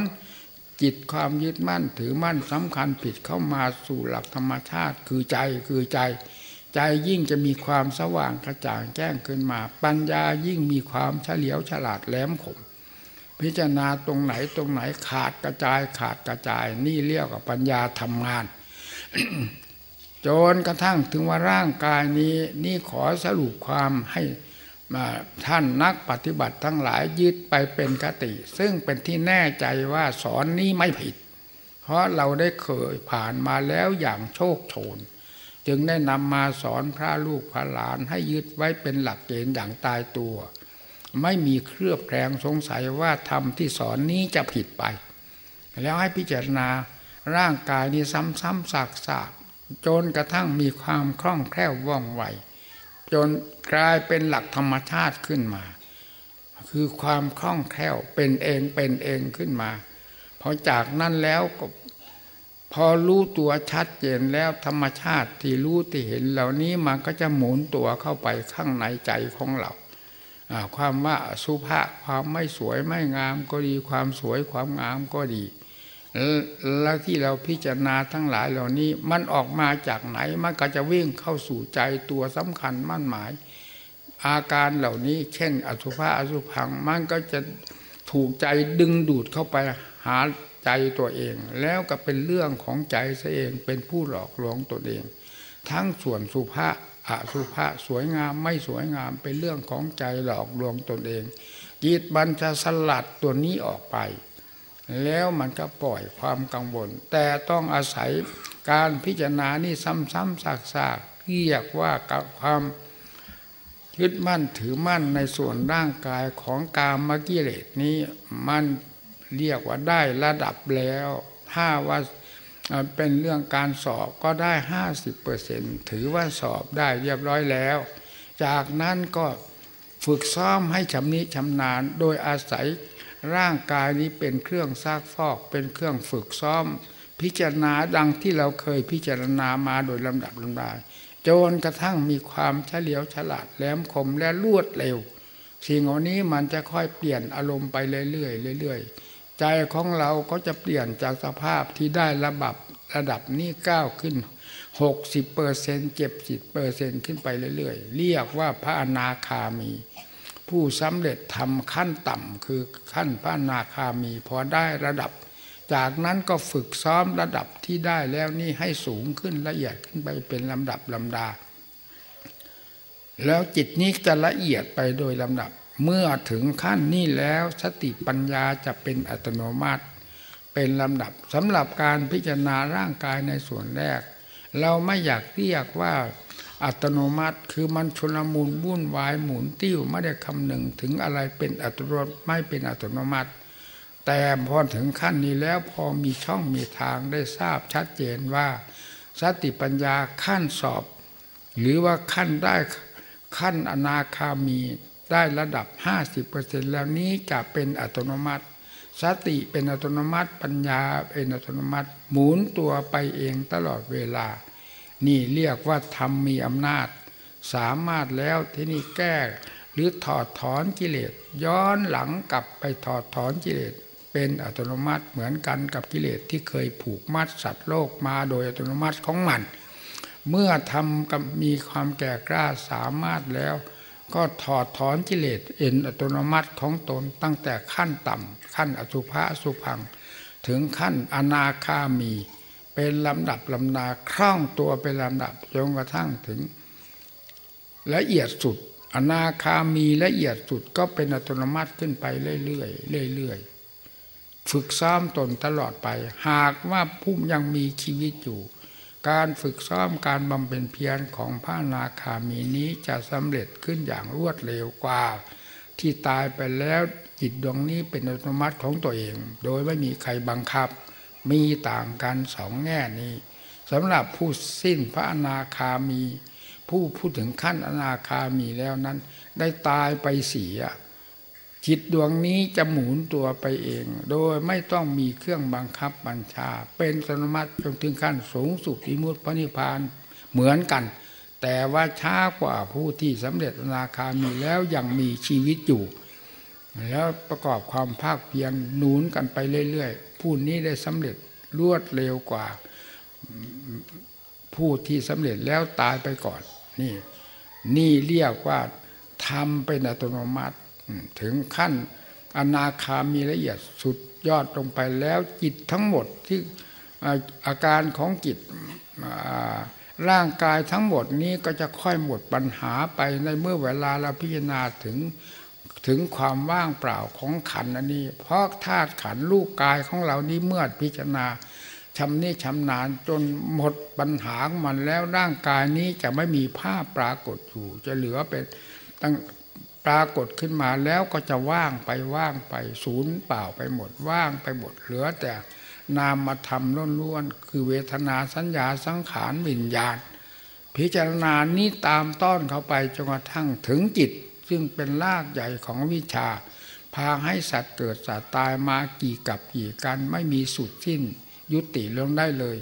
จิตความยึดมั่นถือมั่นสำคัญผิดเข้ามาสู่หลักธรรมชาติ คือใจคือใจ ใจยิ่งจะมีความสว่างกระจ่างแจ้งขึ้นมา ปัญญายิ่งมีความเฉลียวฉลาดแหลมคม พิจารณาตรงไหนตรงไหนขาดกระจายขาดกระจาย นี่เรียกว่าปัญญาทำงาน จนกระทั่งถึงว่าร่างกายนี้ นี่ขอสรุปความให้มาท่านนักปฏิบัติทั้งหลายยึดไปเป็นกติ ซึ่งเป็นที่แน่ใจว่าสอนนี้ไม่ผิด เพราะเราได้เคยผ่านมาแล้วอย่างโชคโชน จึงได้นำมาสอนพระลูกพระหลานให้ยึดไว้เป็นหลักเกณฑ์อย่างตายตัว ไม่มีเครือบแคลงสงสัยว่าธรรมที่สอนนี้จะผิดไป แล้วให้พิจารณาร่างกายนี้ซ้ำๆซากๆจนกระทั่งมีความคล่องแคล่วว่องไวจนกลายเป็นหลักธรรมชาติขึ้นมา คือความคล่องแคล่วเป็นเองเป็นเองขึ้นมาพอจากนั้นแล้วก็พอรู้ตัวชัดเจนแล้วธรรมชาติที่รู้ที่เห็นเหล่านี้มันก็จะหมุนตัวเข้าไปข้างในใจของเรา ความว่าสุภาพความไม่สวยไม่งามก็ดีความสวยความงามก็ดี แล้วที่เราพิจารณาทั้งหลายเหล่านี้มันออกมาจากไหนมันก็จะวิ่งเข้าสู่ใจตัวสำคัญมั่นหมาย อาการเหล่านี้ เช่น อสุภาอสุพังมันก็จะถูกใจดึงดูดเข้าไปหาใจตัวเอง แล้วก็เป็นเรื่องของใจซะเองเป็นผู้หลอกลวงตัวเอง ทั้งส่วนสุภาพ อสุภะสวยงามไม่สวยงามเป็นเรื่องของใจหลอกลวงตนเอง จิตบัญจะสลัดตัวนี้ออกไป แล้วมันก็ปล่อยความกังวล แต่ต้องอาศัยการพิจารณานี่ซ้ำๆซากๆเรียกว่ากับความยึดมั่นถือมั่นในส่วนร่างกายของกามกิเลสนี้มันเรียกว่าได้ระดับแล้ว ถ้าว่า เป็นเรื่องการสอบก็ได้ห้าสิบเปอร์เซ็นถือว่าสอบได้เรียบร้อยแล้ว จากนั้นก็ฝึกซ้อมให้ชำนิชำนาญ โดยอาศัยร่างกายนี้เป็นเครื่องซากฟอก เป็นเครื่องฝึกซ้อม พิจารณาดังที่เราเคยพิจารณามาโดยลำดับลำดาจนกระทั่งมีความเฉลียวฉลาดแหลมคมและรวดเร็ว สิ่งเหล่านี้มันจะค่อยเปลี่ยนอารมณ์ไปเรื่อยๆเรื่อยๆ ใจของเราก็จะเปลี่ยนจากสภาพที่ได้ระบับระดับนี้ก้าวขึ้นหกสิบเปอร์เซ็นเจ็บสิบเปอร์เซ็นขึ้นไปเรื่อยๆ เรียกว่าพระอนาคามี ผู้สำเร็จทำขั้นต่ำคือขั้นพระอนาคามีพอได้ระดับ จากนั้นก็ฝึกซ้อมระดับที่ได้แล้วนี่ให้สูงขึ้นละเอียดขึ้นไปเป็นลำดับลำดา แล้วจิตนี้จะละเอียดไปโดยลำดับ เมื่อถึงขั้นนี้แล้วสติปัญญาจะเป็นอัตโนมัติ เป็นลำดับสำหรับการพิจารณาร่างกายในส่วนแรก เราไม่อยากเรียกว่าอัตโนมัติคือมันชนมูลวุ่นวายหมุนติ้วไม่ได้คำหนึ่งถึงอะไรเป็นอัตโนมัติไม่เป็นอัตโนมัติ แต่พอถึงขั้นนี้แล้วพอมีช่องมีทางได้ทราบชัดเจนว่า สติปัญญาขั้นสอบ หรือว่าขั้นได้ขั้นอนาคามี ได้ระดับ 50%แล้วนี้จะเป็นอัตโนมัติ สติเป็นอัตโนมัติ ปัญญาเป็นอัตโนมัติ หมุนตัวไปเองตลอดเวลา นี่เรียกว่าธรรมมีอำนาจ สามารถแล้วที่นี่แก้หรือถอดถอนกิเลสย้อนหลังกลับไปถอดถอนกิเลสเป็นอัตโนมัติเหมือนกันกับกิเลสที่เคยผูกมัดสัตว์โลกมาโดยอัตโนมัติของมัน เมื่อทำมีความแก่กล้าสามารถแล้ว ก็ถอดถอนกิเลสเอ็นอัตโนมัติของตนตั้งแต่ขั้นต่ำขั้นอสุภะสุพัง ถึงขั้นอนาคามี เป็นลำดับลำนาคล่องตัวเป็นลำดับจนกระทั่งถึง ละเอียดสุด อนาคามีละเอียดสุดก็เป็นอัตโนมัติขึ้นไปเรื่อยๆเรื่อยๆฝึกซ้อมตนตลอดไป หากว่าผู้ยังมีชีวิตอยู่ การฝึกซ้อมการบำเพ็ญเพียรของพระนาคามีนี้จะสำเร็จขึ้นอย่างรวดเร็วกว่า ที่ตายไปแล้วจิตดวงนี้เป็นอัตโนมัติของตัวเอง โดยไม่มีใครบังคับ มีต่างกันสองแง่นี้สำหรับผู้สิ้นพระอนาคามี ผู้พูดถึงขั้นอนาคามีแล้วนั้น ได้ตายไปเสีย จิตดวงนี้จะหมุนตัวไปเอง โดยไม่ต้องมีเครื่องบังคับบัญชา เป็นสนมัติจนถึงขั้นสูงสุดอิมุตพระนิพพานเหมือนกัน แต่ว่าช้ากว่าผู้ที่สำเร็จอนาคามีแล้วยังมีชีวิตอยู่ แล้วประกอบความภาคเพียรหนุนกันไปเรื่อยๆ ผู้นี้ได้สำเร็จรวดเร็วกว่าผู้ที่สำเร็จแล้วตายไปก่อน นี่ นี่เรียกว่าทำเป็นอัตโนมัติ ถึงขั้นอนาคามีละเอียดสุดยอดลงไปแล้วจิตทั้งหมดที่อาการของจิตร่างกายทั้งหมดนี้ก็จะค่อยหมดปัญหาไปในเมื่อเวลาเราพิจารณาถึงถึงความว่างเปล่าของขันอันนี้ เพราะธาตุขันลูกกายของเรานี้เมื่อพิจารณาชำนีชำนาญจนหมดปัญหาของมันแล้วร่างกายนี้จะไม่มีภาพปรากฏอยู่จะเหลือเป็นตั้ง ปรากฏขึ้นมาแล้วก็จะว่างไปว่างไปศูนย์เปล่าไปหมดว่างไปหมดเหลือแต่นามมาทำล้วนๆคือเวทนาสัญญาสังขารวิญญาณ พิจารณานี้ตามต้อนเข้าไปจนกระทั่งถึงจิต ซึ่งเป็นรากใหญ่ของวิชา พาให้สัตว์เกิดสัตว์ตายมากี่กับกี่กันไม่มีสุดสิ้น ยุติลงได้เลย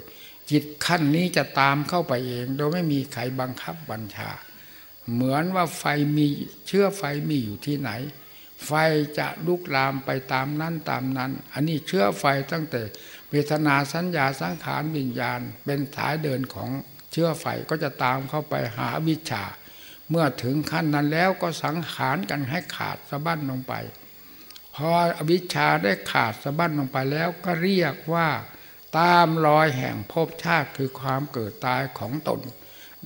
จิตขั้นนี้จะตามเข้าไปเอง โดยไม่มีใครบังคับบัญชา เหมือนว่าไฟมีเชื้อไฟมีอยู่ที่ไหน ไฟจะลุกลามไปตามนั้นตามนั้น อันนี้เชื้อไฟตั้งแต่เวทนาสัญญาสังขารวิญญาณ เป็นสายเดินของเชื้อไฟก็จะตามเข้าไปหาวิชา เมื่อถึงขั้นนั้นแล้วก็สังขารกันให้ขาดสะบั้นลงไป พออวิชชาได้ขาดสะบั้นลงไปแล้วก็เรียกว่า ตามรอยแห่งภพชาติคือความเกิดตายของตน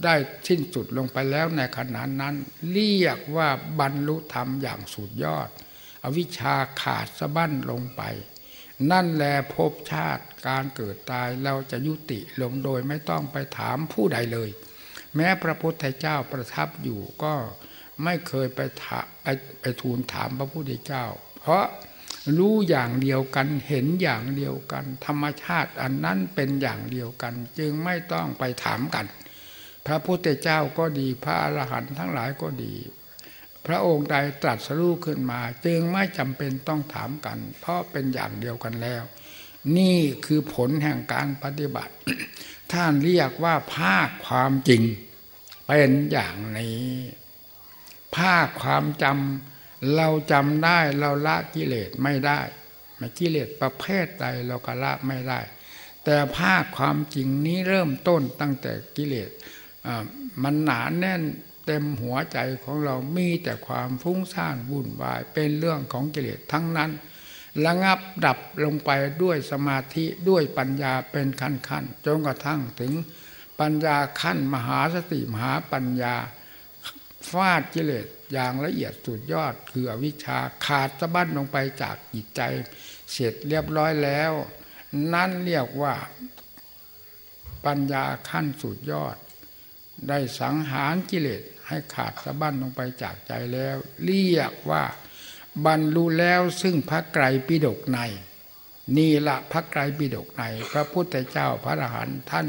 ได้สิ้นสุดลงไปแล้วในขณะนั้น เรียกว่าบรรลุธรรมอย่างสุดยอด อวิชชาขาดสะบั้นลงไป นั่นแหละภพชาติการเกิดตายเราจะยุติลงโดยไม่ต้องไปถามผู้ใดเลย แม้พระพุทธเจ้าประทับอยู่ก็ไม่เคยไปถาไปไปทูลถามพระพุทธเจ้า เพราะรู้อย่างเดียวกันเห็นอย่างเดียวกัน ธรรมชาติอันนั้นเป็นอย่างเดียวกัน จึงไม่ต้องไปถามกัน พระพุทธเจ้าก็ดีพระอรหันต์ทั้งหลายก็ดี พระองค์ใดตรัสรู้ขึ้นมา จึงไม่จำเป็นต้องถามกัน เพราะเป็นอย่างเดียวกันแล้ว นี่คือผลแห่งการปฏิบัติ ท่านเรียกว่าภาคความจริง เป็นอย่างนี้ภาคความจำเราจำได้เราละกิเลสไม่ได้มากิเลสประเภทใดเราก็ละไม่ได้ แต่ภาคความจริงนี้เริ่มต้นตั้งแต่กิเลส มันหนาแน่นเต็มหัวใจของเรามีแต่ความฟุ้งซ่านวุ่นวายเป็นเรื่องของกิเลสทั้งนั้น ระงับดับลงไปด้วยสมาธิด้วยปัญญาเป็นขั้นขั้นจนกระทั่งถึงปัญญาขั้นมหาสติมหาปัญญาฟาดกิเลสอย่างละเอียดสุดยอดคืออวิชชาขาดสะบั้นลงไปจากจิตใจ เสร็จเรียบร้อยแล้ว นั่นเรียกว่าปัญญาขั้นสุดยอด ได้สังหารกิเลสให้ขาดสะบั้นลงไปจากใจแล้ว เรียกว่า บรรลุแล้วซึ่งพระไกรปิฎกใน นี่ละพระไกรปิฎกใน พระพุทธเจ้าพระอรหันต์ท่าน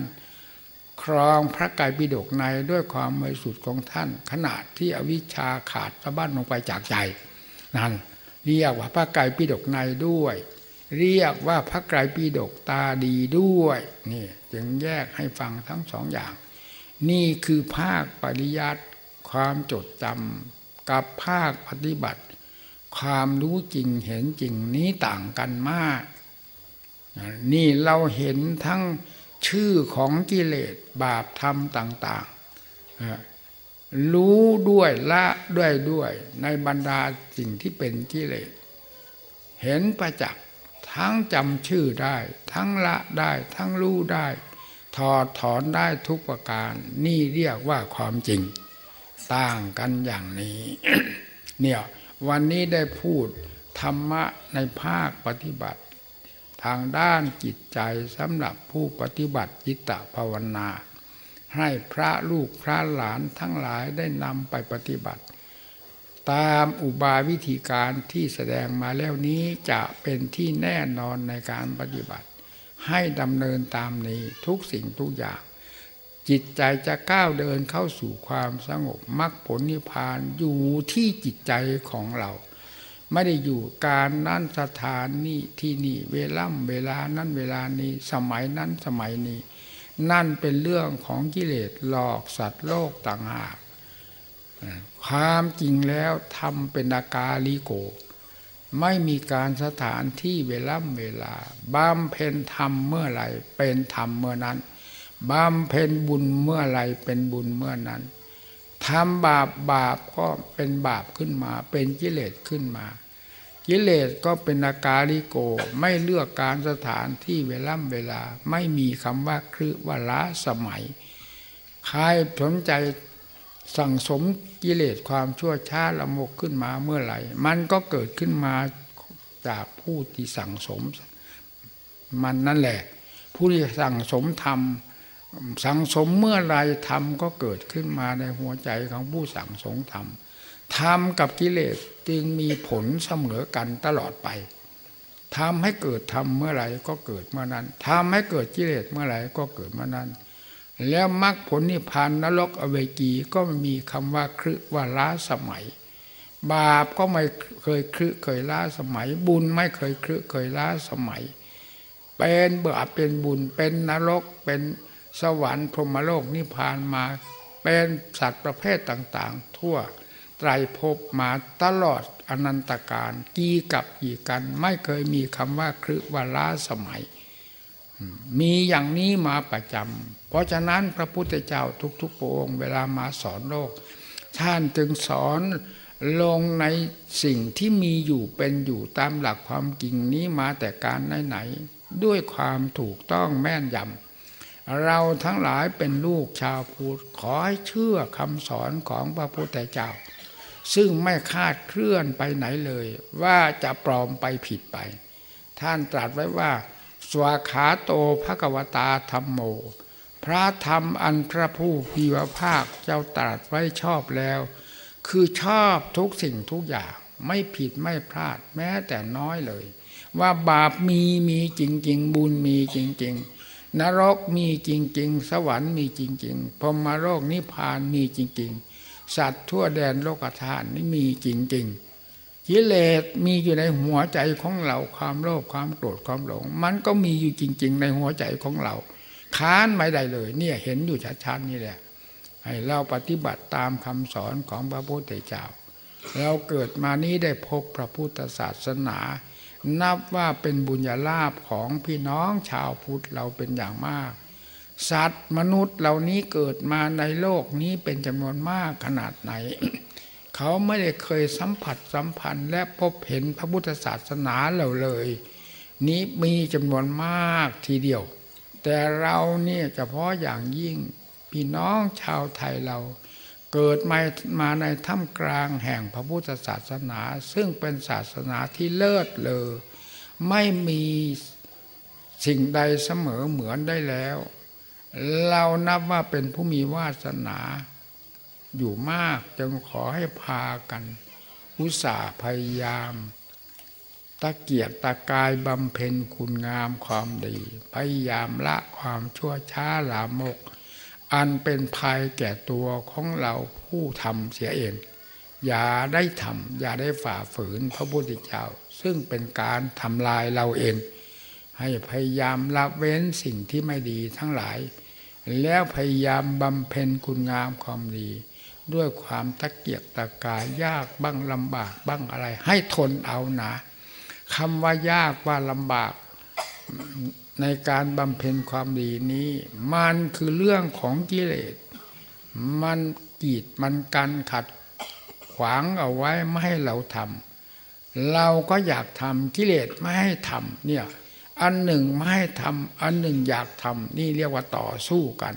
ครองพระไกรปิฎกในด้วยความบริสุทธิ์ของท่าน ขนาดที่อวิชชาขาดสะบั้นลงไปจากใจนั่นเรียกว่าพระไกรปิฎกในด้วย เรียกว่าพระไกรปิฎกตาดีด้วยนี่จึงแยกให้ฟังทั้งสองอย่าง นี่คือภาคปริยัติความจดจำกับภาคปฏิบัติ ความรู้จริงเห็นจริงนี้ต่างกันมาก นี่เราเห็นทั้งชื่อของกิเลสบาปธรรมต่าง ๆ รู้ด้วยละด้วยด้วยในบรรดาสิ่งที่เป็นกิเลส เห็นประจักษ์ทั้งจำชื่อได้ ทั้งละได้ ทั้งรู้ได้ ถอดถอนได้ทุกประการ นี่เรียกว่าความจริง ต่างกันอย่างนี้ เนี่ยวันนี้ได้พูดธรรมะในภาคปฏิบัติ ทางด้านจิตใจสำหรับผู้ปฏิบัติจิตตภาวนา ให้พระลูกพระหลานทั้งหลายได้นำไปปฏิบัติ ตามอุบายวิธีการที่แสดงมาแล้วนี้จะเป็นที่แน่นอนในการปฏิบัติ ให้ดำเนินตามนี้ทุกสิ่งทุกอย่าง จิตใจจะก้าวเดินเข้าสู่ความสงบมรรคผลนิพพานอยู่ที่จิตใจของเรา ไม่ได้อยู่การนั้นสถานนี้ที่นี่เวล่ำเวลานั้นเวลานี้สมัยนั้นสมัยนี้ นั่นเป็นเรื่องของกิเลสหลอกสัตว์โลกต่างหากความจริงแล้วทำเป็นอาการลิโก ไม่มีการสถานที่เวล่ำเวลาบำเพ็ญธรรมเมื่อไหร่เป็นธรรมเมื่อนั้นบำเพ็ญบุญเมื่อไรเป็นบุญเมื่อนั้นทำบาปบาปก็เป็นบาปขึ้นมา เป็นกิเลสขึ้นมา กิเลสก็เป็นอาการิโกไม่เลือกการสถานที่เวล่ำเวลา ไม่มีคำว่าคือว่าละสมัยใครสนใจ สั่งสมกิเลสความชั่วช้าละมกขึ้นมาเมื่อไหร่ มันก็เกิดขึ้นมาจากผู้ที่สั่งสม มันนั่นแหละ ผู้ที่สั่งสมธรรมสังสมเมื่อไรธรรมก็เกิดขึ้นมาในหัวใจของผู้สั่งสมธรรมธรรมกับกิเลสจึงมีผลเสมอกันตลอดไปทำให้เกิดธรรมเมื่อไรก็เกิดเมื่อนั้นทำให้เกิดกิเลสเมื่อไรก็เกิดเมื่อนั้น แล้วมรรคผลนิพพานนรกอเวกีก็มีคำว่าครึว่าล้าสมัย บาปก็ไม่เคยครึเคยล้าสมัย บุญไม่เคยครึเคยล้าสมัย เป็นเบื่อเป็นบุญเป็นนรกเป็นสวรรค์พรหมโลกนิพพานมา เป็นสัตว์ประเภทต่างๆ ทั่วไตรภพมาตลอดอนันตการกี่กับกี่กันไม่เคยมีคำว่าครึวลาสมัย มีอย่างนี้มาประจำ เพราะฉะนั้นพระพุทธเจ้าทุกๆพระองค์เวลามาสอนโลก ท่านจึงสอนลงในสิ่งที่มีอยู่เป็นอยู่ตามหลักความจริงนี้มาแต่การไหนๆด้วยความถูกต้องแม่นยำเราทั้งหลายเป็นลูกชาวพุทธขอให้เชื่อคำสอนของพระพุทธเจ้า ซึ่งไม่คาดเคลื่อนไปไหนเลย ว่าจะปลอมไปผิดไป ท่านตรัสไว้ว่า สวาขาโตภะกวตาธรรมโม พระธรรมอันพระผู้มีพีวภาคเจ้าตรัสไว้ชอบแล้ว คือชอบทุกสิ่งทุกอย่างไม่ผิดไม่พลาดแม้แต่น้อยเลย ว่าบาปมีมีจริง ๆ บุญมีจริง ๆ นรกมีจริง ๆ สวรรค์มีจริง ๆพรมโลกนิพพานมีจริง ๆ สัตว์ทั่วแดนโลกธาตุนี่มีจริง ๆกิเลสมีอยู่ในหัวใจของเราความโลภความโกรธความหลง มันก็มีอยู่จริง ๆ ในหัวใจของเรา ค้านไม่ได้เลย เนี่ยเห็นอยู่ชัดๆนี่แหละ ให้เราปฏิบัติตามคำสอนของพระพุทธเจ้า เราเกิดมานี้ได้พบพระพุทธศาสนา นับว่าเป็นบุญญาลาภของพี่น้องชาวพุทธเราเป็นอย่างมาก สัตว์มนุษย์เหล่านี้เกิดมาในโลกนี้เป็นจำนวนมากขนาดไหน เขาไม่ได้เคยสัมผัสสัมพันธ์ และพบเห็นพระพุทธศาสนาเราเลย นี้มีจำนวนมากทีเดียว แต่เราเนี่ยเฉพาะอย่างยิ่งพี่น้องชาวไทยเราเกิดมามาในถ้ำกลางแห่งพระพุทธศาสนา ซึ่งเป็นศาสนาที่เลิศเลอไม่มีสิ่งใดเสมอเหมือนได้แล้ว เรานับว่าเป็นผู้มีวาสนา อยู่มากจึงขอให้พากัน อุตส่าห์พยายาม ตะเกียกตะกายบำเพ็ญคุณงามความดี พยายามละความชั่วช้าหลามก อันเป็นภัยแก่ตัวของเราผู้ทำเสียเอง อย่าได้ทำอย่าได้ฝ่าฝืนพระพุทธเจ้า ซึ่งเป็นการทำลายเราเอง ให้พยายามละเว้นสิ่งที่ไม่ดีทั้งหลาย แล้วพยายามบำเพ็ญคุณงามความดีด้วยความตะเกียกตะกายยากบ้างลำบากบ้างอะไร ให้ทนเอานะ คำว่ายากว่าลำบากในการบำเพ็ญความดีนี้ มันคือเรื่องของกิเลส มันกีดมันกันขัดขวางเอาไว้ไม่ให้เราทำเราก็อยากทำกิเลสไม่ให้ทำเนี่ยอันหนึ่งไม่ให้ทำอันหนึ่งอยากทำนี่เรียกว่าต่อสู้กัน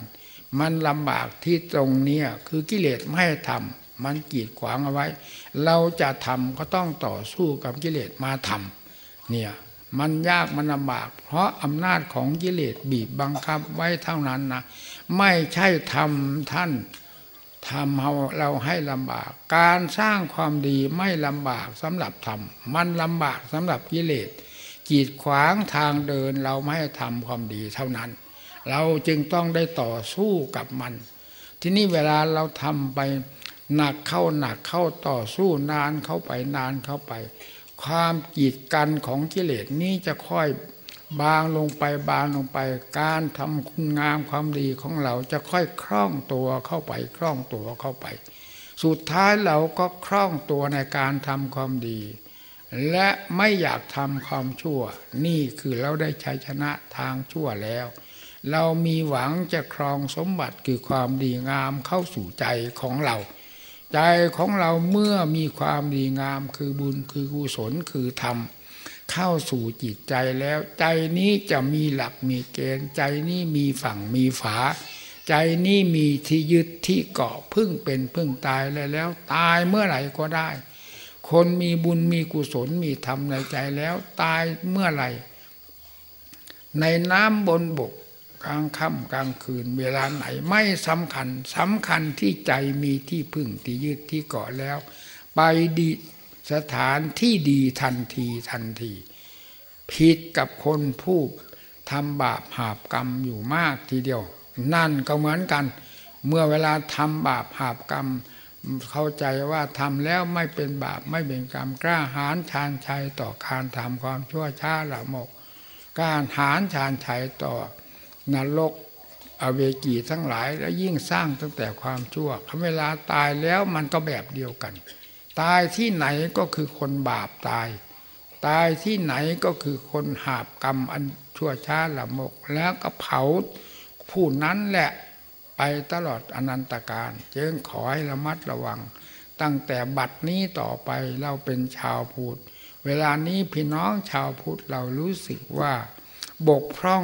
มันลำบากที่ตรงเนี้ยคือกิเลสไม่ให้ทำมันกีดขวางเอาไว้ เราจะทำก็ต้องต่อสู้กับกิเลสมาทำเนี่ยมันยากมันลำบาก เพราะอำนาจของกิเลสบีบบังคับไว้เท่านั้นนะไม่ใช่ทำท่านทำเราเราให้ลำบาก การสร้างความดีไม่ลำบากสำหรับทำมันลำบากสำหรับกิเลสกีดขวางทางเดินเราไม่ให้ทำความดีเท่านั้น เราจึงต้องได้ต่อสู้กับมัน ที่นี่เวลาเราทำไป หนักเข้าหนักเข้าต่อสู้นานเข้าไปนานเข้าไป ความกีดกันของกิเลสนี้จะค่อยบางลงไปบางลงไป การทำคุณงามความดีของเราจะค่อยคล่องตัวเข้าไปคล่องตัวเข้าไป สุดท้ายเราก็คล่องตัวในการทำความดี และไม่อยากทำความชั่ว นี่คือเราได้ชัยชนะทางชั่วแล้ว เรามีหวังจะครองสมบัติคือความดีงามเข้าสู่ใจของเรา ใจของเราเมื่อมีความดีงามคือบุญคือกุศลคือธรรม เข้าสู่จิตใจแล้ว ใจนี้จะมีหลักมีเกณฑ์ ใจนี้มีฝั่งมีฝา ใจนี้มีที่ยึดที่เกาะพึ่งเป็นพึ่งตายแล้วแล้ว ตายเมื่อไหร่ก็ได้ คนมีบุญมีกุศลมีธรรมในใจแล้ว ตายเมื่อไหร่ ในน้ำบนบก กลางค่ำกลางคืนเวลาไหนไม่สำคัญสำคัญที่ใจมีที่พึ่งที่ยึดที่เกาะแล้ว ไปดีสถานที่ดีทันทีทันที ผิดกับคนผู้ทำบาปหาบกรรมอยู่มากทีเดียว นั่นก็เหมือนกัน เมื่อเวลาทำบาปหาบกรรม เข้าใจว่าทำแล้วไม่เป็นบาปไม่เป็นกรรมกล้าหาญชาญชัยต่อการทำความชั่วช้าละมกการหาญชาญชัยต่อ นรกอเวกีทั้งหลาย แล้วยิ่งสร้างตั้งแต่ความชั่วเวลาตายแล้วมันก็แบบเดียวกัน ตายที่ไหนก็คือคนบาปตาย ตายที่ไหนก็คือคนหาบกรรมอันชั่วช้าละมก แล้วก็เผาผู้นั้นแหละไปตลอดอนันตการจึงขอให้ระมัดระวัง ตั้งแต่บัดนี้ต่อไปเราเป็นชาวพุทธเวลานี้พี่น้องชาวพุทธเรารู้สึกว่า บกพร่อง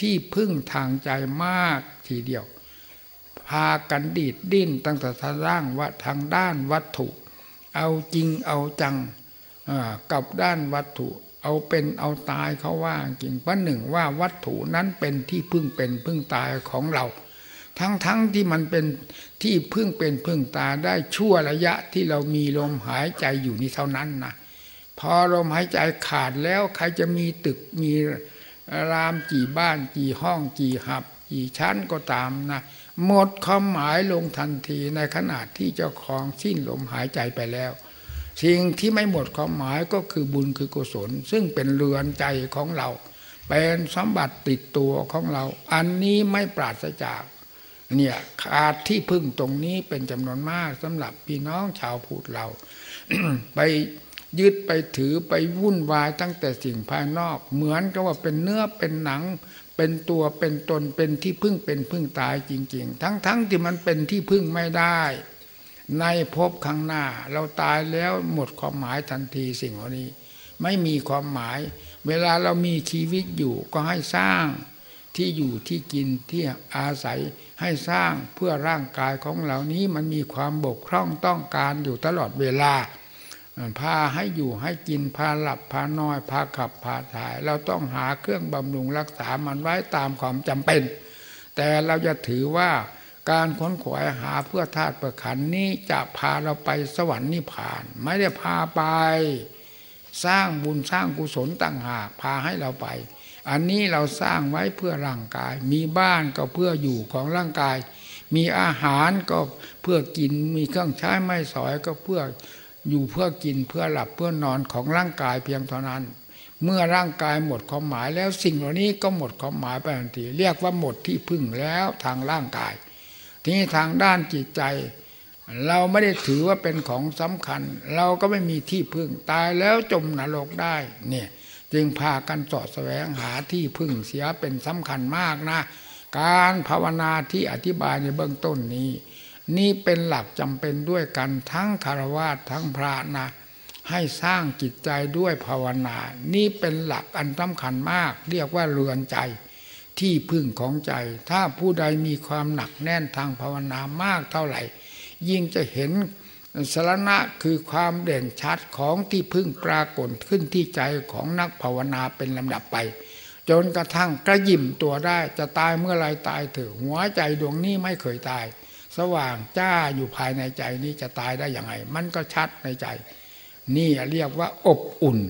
ที่พึ่งทางใจมากทีเดียว พากันดีดดิ้นตั้งแต่ทางด้านว่าทางด้านวัตถุ เอาจริงเอาจังกับด้านวัตถุ เอาเป็นเอาตายเขาว่าจริงประหนึ่งว่าวัตถุนั้นเป็นที่พึ่งเป็นพึ่งตายของเรา ทั้งๆทที่มันเป็นที่พึ่งเป็นพึ่งตาได้ชั่วระยะที่เรามีลมหายใจอยู่นี้เท่านั้นนะพอลมหายใจขาดแล้วใครจะมีตึกมี รามกี่บ้านกี่ห้องกี่หับ กี่ชั้นก็ตามนะหมดความหมายลงทันทีในขณะที่เจ้าของสิ้นลมหายใจไปแล้ว สิ่งที่ไม่หมดความหมายก็คือบุญคือกุศล ซึ่งเป็นเรือนใจของเรา เป็นสมบัติติดตัวของเรา อันนี้ไม่ปราศจากเนี่ยขาดที่พึ่งตรงนี้เป็นจำนวนมากสำหรับพี่น้องชาวพุทธเราไป ยึดไปถือไปวุ่นวายตั้งแต่สิ่งภายนอก เหมือนกับว่าเป็นเนื้อเป็นหนัง เป็นตัวเป็นตนเป็นที่พึ่งเป็นพึ่งตายจริง ๆ ทั้งๆทที่มันเป็นที่พึ่งไม่ได้ ในภพข้างหน้า เราตายแล้วหมดความหมายทันทีสิ่งเหล่านี้ ไม่มีความหมาย เวลาเรามีชีวิตอยู่ก็ให้สร้างที่อยู่ที่กินที่อาศัยให้สร้างเพื่อร่างกายของเหล่านี้มันมีความบกพร่องต้องการอยู่ตลอดเวลา พาให้อยู่ให้กินพาหลับพานอย พาขับพาถ่าย เราต้องหาเครื่องบำรุงรักษามันไว้ตามความจำเป็น แต่เราจะถือว่าการค้นขวายหาเพื่อธาตุประขันนี้จะพาเราไปสวรรค์นิพพาน ไม่ได้พาไป สร้างบุญสร้างกุศลต่างหากพาให้เราไป อันนี้เราสร้างไว้เพื่อร่างกาย มีบ้านก็เพื่ออยู่ของร่างกาย มีอาหารก็เพื่อกินมีเครื่องใช้ไม่สอยก็เพื่อ อยู่เพื่อกินเพื่อหลับเพื่อนอนของร่างกายเพียงเท่านั้น เมื่อร่างกายหมดความหมายแล้วสิ่งเหล่านี้ก็หมดความหมายไปทันทีเรียกว่าหมดที่พึ่งแล้วทางร่างกาย ทีนี้ทางด้านจิตใจ เราไม่ได้ถือว่าเป็นของสำคัญ เราก็ไม่มีที่พึ่งตายแล้วจมนรกได้เนี่ยจึงพากันสอดแสวงหาที่พึ่งเสียเป็นสำคัญมากนะ การภาวนาที่อธิบายในเบื้องต้นนี้ นี่เป็นหลักจำเป็นด้วยกันทั้งคารวะทั้งพระนะให้สร้างจิตใจด้วยภาวนา นี่เป็นหลักอันสำคัญมาก เรียกว่าเรือนใจ ที่พึ่งของใจ ถ้าผู้ใดมีความหนักแน่นทางภาวนามากเท่าไหร่ ยิ่งจะเห็นสารณะคือความเด่นชัดของที่พึ่งปรากฏขึ้นที่ใจของนักภาวนาเป็นลำดับไป จนกระทั่งกระยิมตัวได้จะตายเมื่อไรตายเถอะหัวใจดวงนี้ไม่เคยตาย สว่างจ้าอยู่ภายในใจนี้จะตายได้อย่างไรมันก็ชัดในใจ นี่เรียกว่าอบอุ่น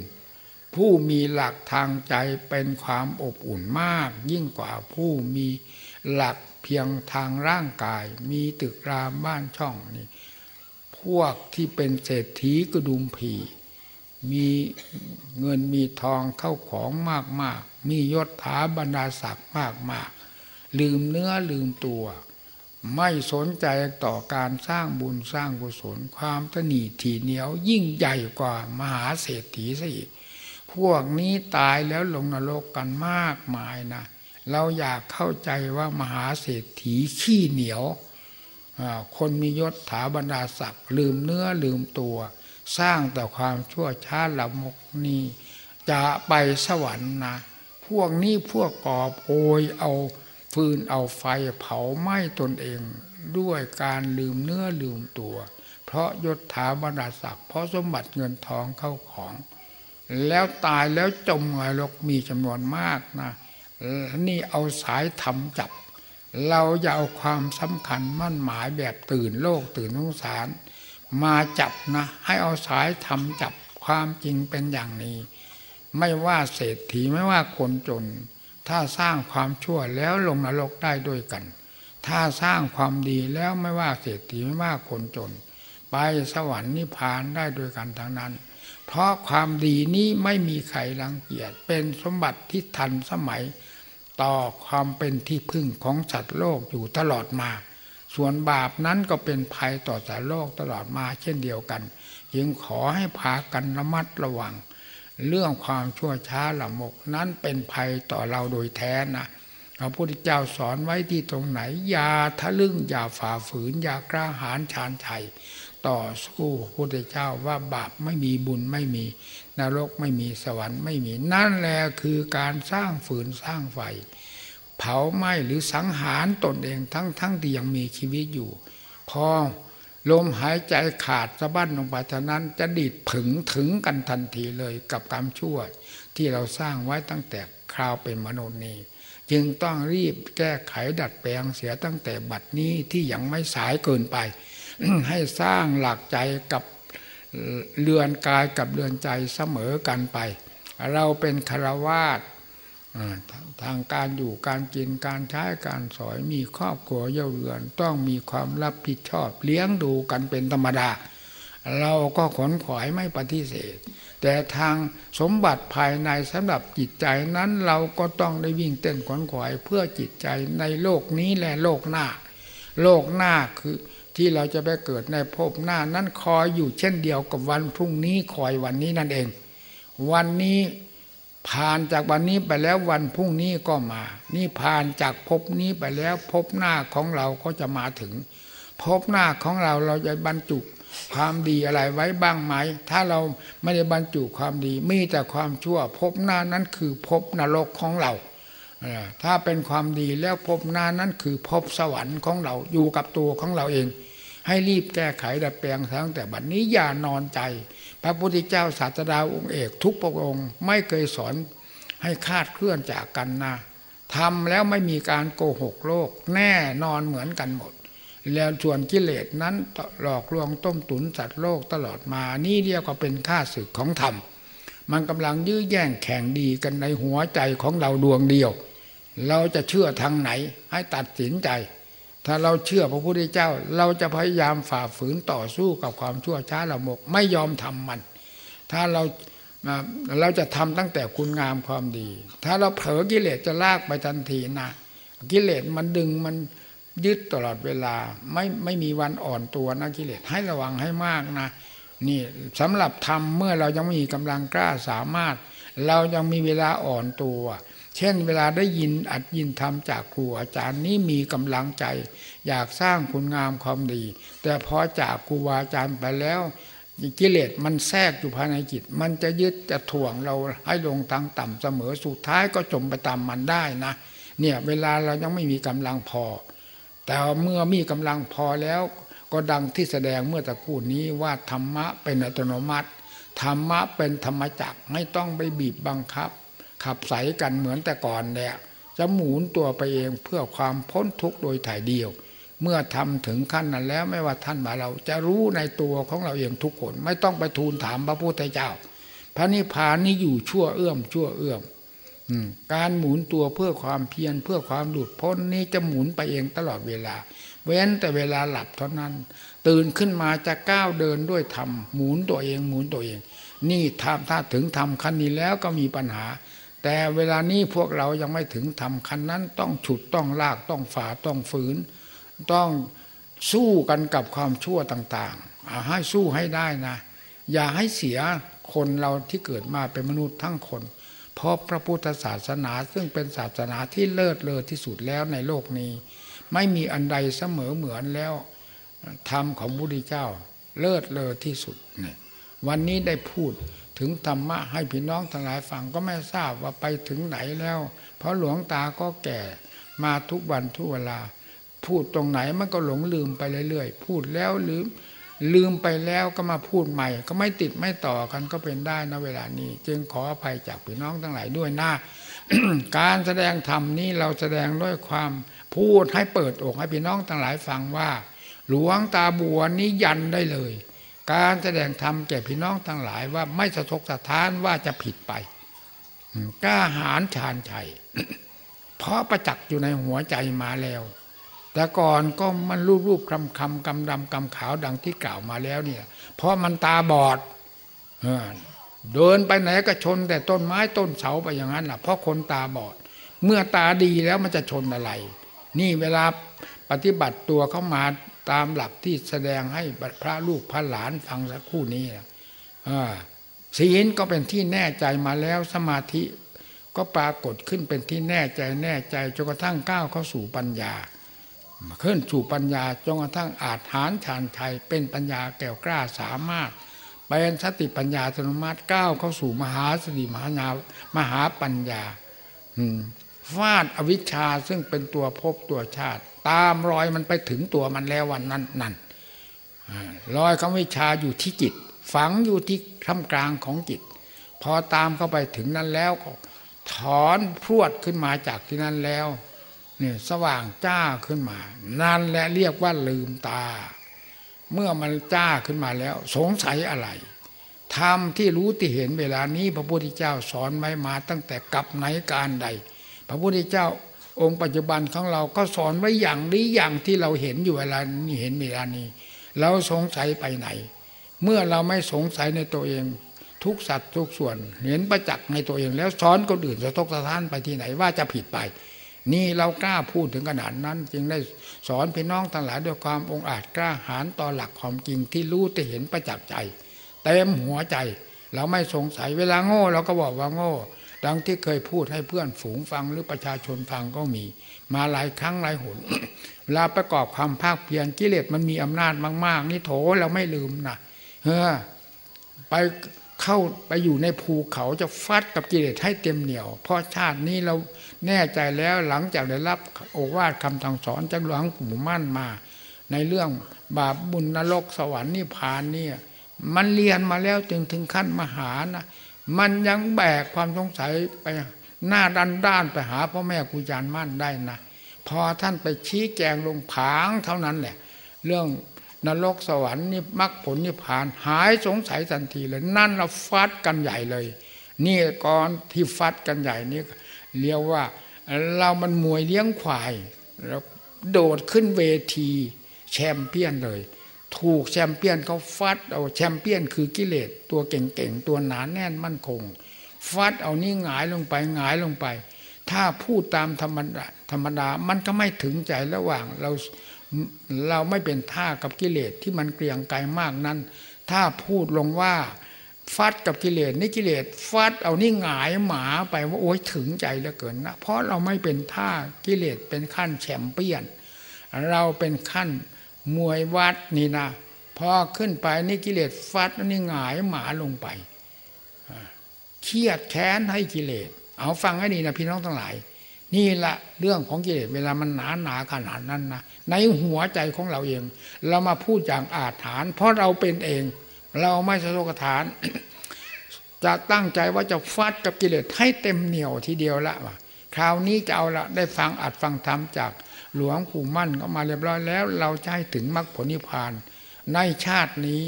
ผู้มีหลักทางใจเป็นความอบอุ่นมาก ยิ่งกว่าผู้มีหลักเพียงทางร่างกาย มีตึกรามบ้านช่องนี่พวกที่เป็นเศรษฐีกระดุมผีมีเงินมีทองเข้าของมากมากมียศถาบรรดาศักดิ์มากมากลืมเนื้อลืมตัว ไม่สนใจต่อการสร้างบุญสร้างกุศลความตนีถี่เหนียวยิ่งใหญ่กว่ามหาเศรษฐีซะอีก พวกนี้ตายแล้วลงนรกกันมากมายนะเราอยากเข้าใจว่ามหาเศรษฐีขี้เหนียว คนมียศถาบรรดาศักดิ์ลืมเนื้อลืมตัว สร้างแต่ความชั่วช้าละมกนี้จะไปสวรรค์นะ พวกนี้พวกกอบโอยเอา ฟืนเอาไฟเผาไหม้ตนเองด้วยการลืมเนื้อลืมตัว เพราะยศถาบรรดาศักดิ์เพราะสมบัติเงินทองเข้าของ แล้วตายแล้วจมหายลกมีจำนวนมากนะนี่เอาสายธรรมจับ เราอย่าเอาความสำคัญมั่นหมายแบบตื่นโลกตื่นสงสาร มาจับนะ ให้เอาสายธรรมจับความจริงเป็นอย่างนี้ ไม่ว่าเศรษฐีไม่ว่าคนจน ถ้าสร้างความชั่วแล้วลงนรกได้ด้วยกัน ถ้าสร้างความดีแล้วไม่ว่าเศรษฐีไม่ว่าคนจน ไปสวรรค์นิพพานได้ด้วยกันทั้งนั้น เพราะความดีนี้ไม่มีใครรังเกียจเป็นสมบัติที่ทันสมัย ต่อความเป็นที่พึ่งของสัตว์โลกอยู่ตลอดมา ส่วนบาปนั้นก็เป็นภัยต่อสัตว์โลกตลอดมาเช่นเดียวกัน จึงขอให้พากันระมัดระวัง เรื่องความชั่วช้าหละมก นั้นเป็นภัยต่อเราโดยแท้นะพระพุทธเจ้าสอนไว้ที่ตรงไหน อย่าทะลึ่งอย่าฝ่าฝืน อย่ากล้าหาญชานชัยต่อสู้พระพุทธเจ้าว่าบาปไม่มีบุญไม่มีนรกไม่มีสวรรค์ไม่มี นั่นแหละคือการสร้างฝืนสร้างไฟ เผาไหม้หรือสังหารตนเองทั้งทั้งที่ยังมีชีวิตอยู่ พอ ลมหายใจขาดสะบั้นลงไปเท่านั้น จะดีดผึงถึงกันทันทีเลยกับกรรมชั่ว ที่เราสร้างไว้ตั้งแต่คราวเป็นมนุษย์นี้ จึงต้องรีบแก้ไขดัดแปลงเสียตั้งแต่บัดนี้ที่ยังไม่สายเกินไป ให้สร้างหลักใจกับเรือนกายกับเรือนใจเสมอกันไป เราเป็นคารวาส ทางการอยู่การกินการใช้การสอยมีครอบครัวเย่าเรือน ต้องมีความรับผิดชอบเลี้ยงดูกันเป็นธรรมดา เราก็ขนขวายไม่ปฏิเสธ แต่ทางสมบัติภายในสำหรับจิตใจนั้นเราก็ต้องได้วิ่งเต้นขนขวายเพื่อจิตใจในโลกนี้และโลกหน้า โลกหน้าคือที่เราจะไปเกิดในภพหน้านั้นคอยอยู่เช่นเดียวกับวันพรุ่งนี้คอยวันนี้นั่นเอง วันนี้ ผ่านจากวันนี้ไปแล้ววันพรุ่งนี้ก็มา นี่ผ่านจากภพนี้ไปแล้วภพหน้าของเราก็จะมาถึงภพหน้าของเราเราจะบรรจุความดีอะไรไว้บ้างไหม ถ้าเราไม่ได้บรรจุความดี มีแต่ความชั่วภพหน้านั้นคือภพนรกของเรา ถ้าเป็นความดีแล้วภพหน้านั้นคือภพสวรรค์ของเราอยู่กับตัวของเราเอง ให้รีบแก้ไขดัดแปลงทั้งแต่บัดนนี้อย่านอนใจ พระพุทธเจ้าศาสดาองค์เอกทุกพระองค์ไม่เคยสอนให้คาดเคลื่อนจากกันนะทำแล้วไม่มีการโกหกโลก แน่นอนเหมือนกันหมด แล้วส่วนกิเลสนั้นหลอกลวงต้มตุนสัตว์โลกตลอดมานี่เรียกว่าเป็นข้าศึกของธรรม มันกำลังยื้อแย่งแข่งดีกันในหัวใจของเราดวงเดียว เราจะเชื่อทางไหนให้ตัดสินใจ ถ้าเราเชื่อพระพุทธเจ้า เราจะพยายามฝ่าฝืนต่อสู้กับความชั่วช้าละมก ไม่ยอมทำมัน ถ้าเราเราจะทำตั้งแต่คุณงามความดี ถ้าเราเผลอกิเลสจะลากไปทันทีนะกิเลสมันดึงมันยึดตลอดเวลา ไม่ไม่มีวันอ่อนตัวนะกิเลสให้ระวังให้มากนะนี่สำหรับทำเมื่อเรายังไมีกำลังกล้าสามารถ เรายังมีเวลาอ่อนตัว เช่น เวลาได้ยินอัดยินทำจากครูอาจารย์นี้มีกำลังใจ อยากสร้างคุณงามความดี แต่พอจากครูอาจารย์ไปแล้วกิเลสมันแทรกอยู่ภายในจิต มันจะยึดจะถ่วงเราให้ลงทางต่ำเสมอสุดท้ายก็จมไปตามมันได้นะ เนี่ยเวลาเรายังไม่มีกำลังพอ แต่เมื่อมีกำลังพอแล้วก็ดังที่แสดงเมื่อตะกูนี้ว่าธรรมะเป็นอัตโนมัติธรรมะเป็นธรรมจักไม่ต้องไปบีบบังคับ ขับใสกันเหมือนแต่ก่อนเนี่ยจะหมุนตัวไปเองเพื่อความพ้นทุกข์โดยถ่ายเดียว เมื่อทำถึงขั้นนั้นแล้วไม่ว่าท่านมาเราจะรู้ในตัวของเราเองทุกคน ไม่ต้องไปทูลถามพระพุทธเจ้า พระนิพพานนี้อยู่ชั่วเอื้อมชั่วเอื้อมการหมุนตัวเพื่อความเพียรเพื่อความหลุดพ้นนี้จะหมุนไปเองตลอดเวลา เว้นแต่เวลาหลับเท่านั้น ตื่นขึ้นมาจะก้าวเดินด้วยธรรมหมุนตัวเองหมุนตัวเอง นี่ทำถ้าถึงทำขั้นนี้แล้วก็มีปัญหา แต่เวลานี้พวกเรายังไม่ถึงทำคันนั้นต้องฉุดต้องลากต้องฝ่าต้องฝืน ต้องสู้กันกับความชั่วต่างๆให้สู้ให้ได้นะ อย่าให้เสียคนเราที่เกิดมาเป็นมนุษย์ทั้งคน เพราะพระพุทธศาสนาซึ่งเป็นศาสนาที่เลิศเลอที่สุดแล้วในโลกนี้ ไม่มีอันใดเสมอเหมือนแล้วธรรมของพระพุทธเจ้า เลิศเลอที่สุดเนี่ยวันนี้ได้พูด ถึงธรรมะให้พี่น้องทั้งหลายฟังก็ไม่ทราบว่าไปถึงไหนแล้ว เพราะหลวงตาก็แก่มาทุกวันทุกเวลา พูดตรงไหนมันก็หลงลืมไปเรื่อยๆ พูดแล้วลืมลืมไปแล้วก็มาพูดใหม่ ก็ไม่ติดไม่ต่อกันก็เป็นได้นะเวลานี้ จึงขออภัยจากพี่น้องทั้งหลายด้วยนะการแสดงธรรมนี้เราแสดงด้วยความพูดให้เปิดอกให้พี่น้องทั้งหลายฟังว่า หลวงตาบัวนี้ยันได้เลย การแสดงธรรมแก่พี่น้องทั้งหลายว่าไม่สะทกสะท้านว่าจะผิดไปกล้าหาญชาญชัยเพราะประจักษ์อยู่ในหัวใจมาแล้ว แต่ก่อนก็มันรูปรูปคำคำกำดำกำขาวดังที่กล่าวมาแล้วเนี่ย เพราะมันตาบอดเดินไปไหนก็ชนแต่ต้นไม้ต้นเสาไปอย่างนั้นแหละเพราะคนตาบอด เมื่อตาดีแล้วมันจะชนอะไร นี่เวลาปฏิบัติตัวเข้ามา ตามหลักที่แสดงให้พระลูกพระหลานฟังสักคู่นี้ศีลก็เป็นที่แน่ใจมาแล้วสมาธิก็ปรากฏขึ้นเป็นที่แน่ใจแน่ใจจนกระทั่งก้าวเข้าสู่ปัญญาขึ้นสู่ปัญญาจนกระทั่งอาจฐานฌานชัยเป็นปัญญาแก่วกล้าสามารถเป็นสติปัญญาสนมาตก้าวเข้าสู่มหาสติมหานามหาปัญญาฟาดอวิชชาซึ่งเป็นตัวภพตัวชาติ ตามรอยมันไปถึงตัวมันแล้ววันนั้นนั่นรอยของวิชาอยู่ที่จิต ฝังอยู่ที่ท่ามกลางของจิต พอตามเข้าไปถึงนั้นแล้วก็ถอนพรวดขึ้นมาจากที่นั้นแล้วเนี่ยสว่างจ้าขึ้นมา นั่นและเรียกว่าลืมตา เมื่อมันจ้าขึ้นมาแล้ว สงสัยอะไรธรรมที่รู้ที่เห็นเวลานี้ พระพุทธเจ้าสอนไว้มาตั้งแต่กับไหนการใด พระพุทธเจ้า องค์ปัจจุบันของเราก็สอนไว้อย่างนี้อย่างที่เราเห็นอยู่เวลานี้เห็นเวลานี้เราสงสัยไปไหน เมื่อเราไม่สงสัยในตัวเอง ทุกสัตว์ทุกส่วน เห็นประจักษ์ในตัวเอง แล้วสอนคนอื่นสะทกสะท้านไปที่ไหนว่าจะผิดไป นี่เรากล้าพูดถึงขนาดนั้น จึงได้สอนพี่น้องทั้งหลายด้วยความองอาจกล้าหาญต่อหลักความจริงที่รู้ที่เห็นประจักษ์ใจเต็มหัวใจ เราไม่สงสัยเวลาโง่เราก็บอกว่าโง่ ดังที่เคยพูดให้เพื่อนฝูงฟังหรือประชาชนฟังก็มี มาหลายครั้งหลายหนเวลาประกอบความภาคเพียรกิเลสมันมีอำนาจมาก ๆ นี่โถเราไม่ลืมนะเฮ้อไปเข้าไปอยู่ในภูเขาจะฟัดกับกิเลสให้เต็มเหนียว เพราะชาตินี้เราแน่ใจแล้วหลังจากได้รับโอวาทคำสั่งสอนจากหลวงปู่มั่นมา ในเรื่องบาปบุญนรกสวรรค์นิพพานเนี่ย มันเรียนมาแล้วจึงถึงขั้นมหานะ มันยังแบกความสงสัยไปหน้าด้านด้านไปหาพ่อแม่ครูอาจารย์มั่นได้นะพอท่านไปชี้แจงลงผางเท่านั้นแหละ เรื่องนรกสวรรค์นี่มรรคผลนิพพานหายสงสัยทันทีเลยนั่นเราฟัดกันใหญ่เลย นี่ก่อนที่ฟัดกันใหญ่นี่เรียกว่าเรามันมวยเลี้ยงควายแล้วโดดขึ้นเวทีแชมเปี้ยนเลย ถูกแชมเปี้ยนเขาฟัดเอาแชมเปี้ยนคือกิเลสตัวเก่งๆ ตัวหนาแน่นมั่นคง ฟัดเอานี่หงายลงไปหงายลงไป ถ้าพูดตามธรรมดาธรรมดามันก็ไม่ถึงใจระหว่างเราเราไม่เป็นท่ากับกิเลสที่มันเกรียงไกรมากนั้น ถ้าพูดลงว่าฟัดกับกิเลสนี่กิเลสฟัดเอานี่หงายหมาไปว่าโอ้ยถึงใจเหลือเกินนะเพราะเราไม่เป็นท่ากิเลสเป็นขั้นแชมเปี้ยน เราเป็นขั้น มวยวัดนี่นะพอขึ้นไปนี่กิเลสฟัดนี่หงายหมาลงไปเครียดแค้นให้กิเลสเอาฟังให้ดีนะพี่น้องทั้งหลาย นี่แหละเรื่องของกิเลสเวลามันหนาหนาขนาดนั้นนะในหัวใจของเราเอง เรามาพูดอย่างอาถรรพ์เพราะเราเป็นเอง เราไม่สะทกฐาน จะตั้งใจว่าจะฟัดกับกิเลสให้เต็มเหนียวทีเดียวละว่ะคราวนี้จะเอาละได้ฟังอัดฟังธรรมจาก หลวงปู่มั่นก็มาเรียบร้อยแล้ว เราจะให้ถึงมรรคผลนิพพาน ในชาตินี้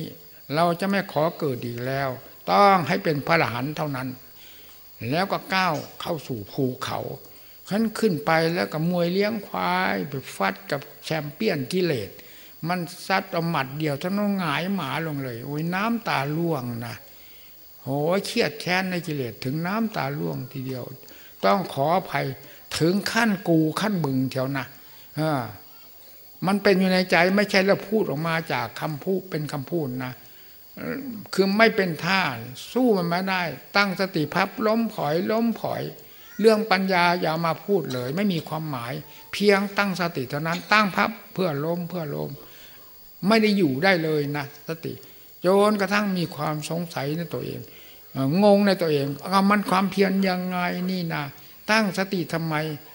เราจะไม่ขอเกิดอีกแล้ว ต้องให้เป็นพระอรหันต์เท่านั้น แล้วก็ก้าวเข้าสู่ภูเขาขั้นขึ้นไปแล้วก็มวยเลี้ยงควายไปฟัดกับแชมเปี้ยนกิเลสมันซัดเอาหมัดเดียวท่านต้องหงายหมาลงเลย โอ้ยน้ำตาล่วงนะโหเครียดแค้นในกิเลสถึงน้ำตาล่วงทีเดียว ต้องขออภัยถึงขั้นกูขั้นบึงเถวนะ มันเป็นอยู่ในใจไม่ใช่เราพูดออกมาจากคำพูดเป็นคำพูดนะคือไม่เป็นท่าสู้มันไม่ได้ ตั้งสติพับล้มผอย ล้มผอย เรื่องปัญญาอย่ามาพูดเลย ไม่มีความหมาย เพียงตั้งสติเท่านั้น ตั้งพับเพื่อล้มเพื่อล้มไม่ได้อยู่ได้เลยนะสติโจนกระทั่งมีความสงสัยในตัวเองงงในตัวเองมันความเพียรยังไงนี่นะตั้งสติทำไม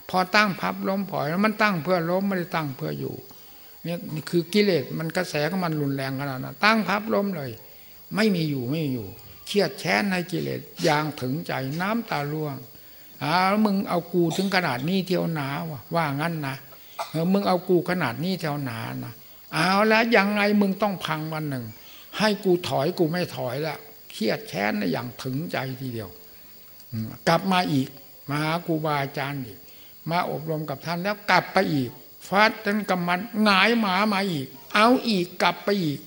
พอตั้งพับล้มผอยแล้วมันตั้งเพื่อล้มไม่ได้ตั้งเพื่ออยู่เนี่ยคือกิเลสมันกระแสของมันรุนแรงขนาดนั้นตั้งพับล้มเลย ไม่มีอยู่ไม่มีอยู่เครียดแค้นในกิเลสอย่างถึงใจน้ำตาล่วงอ้าวมึงเอากูถึงขนาดนี้เที่ยวหนาวะว่างั้นนะเออมึงเอากูขนาดนี้เที่ยวหนานะเอาแล้วยังไงมึงต้องพังวันหนึ่ง ให้กูถอยกูไม่ถอยละเครียดแค้นอย่างถึงใจทีเดียวกลับมาอีกมาหาครูบาอาจารย์อีก มาอบรมกับท่านแล้วกลับไปอีกฟาดท่านกำมันหงายหมามาอีก เอาอีกกลับไปอีก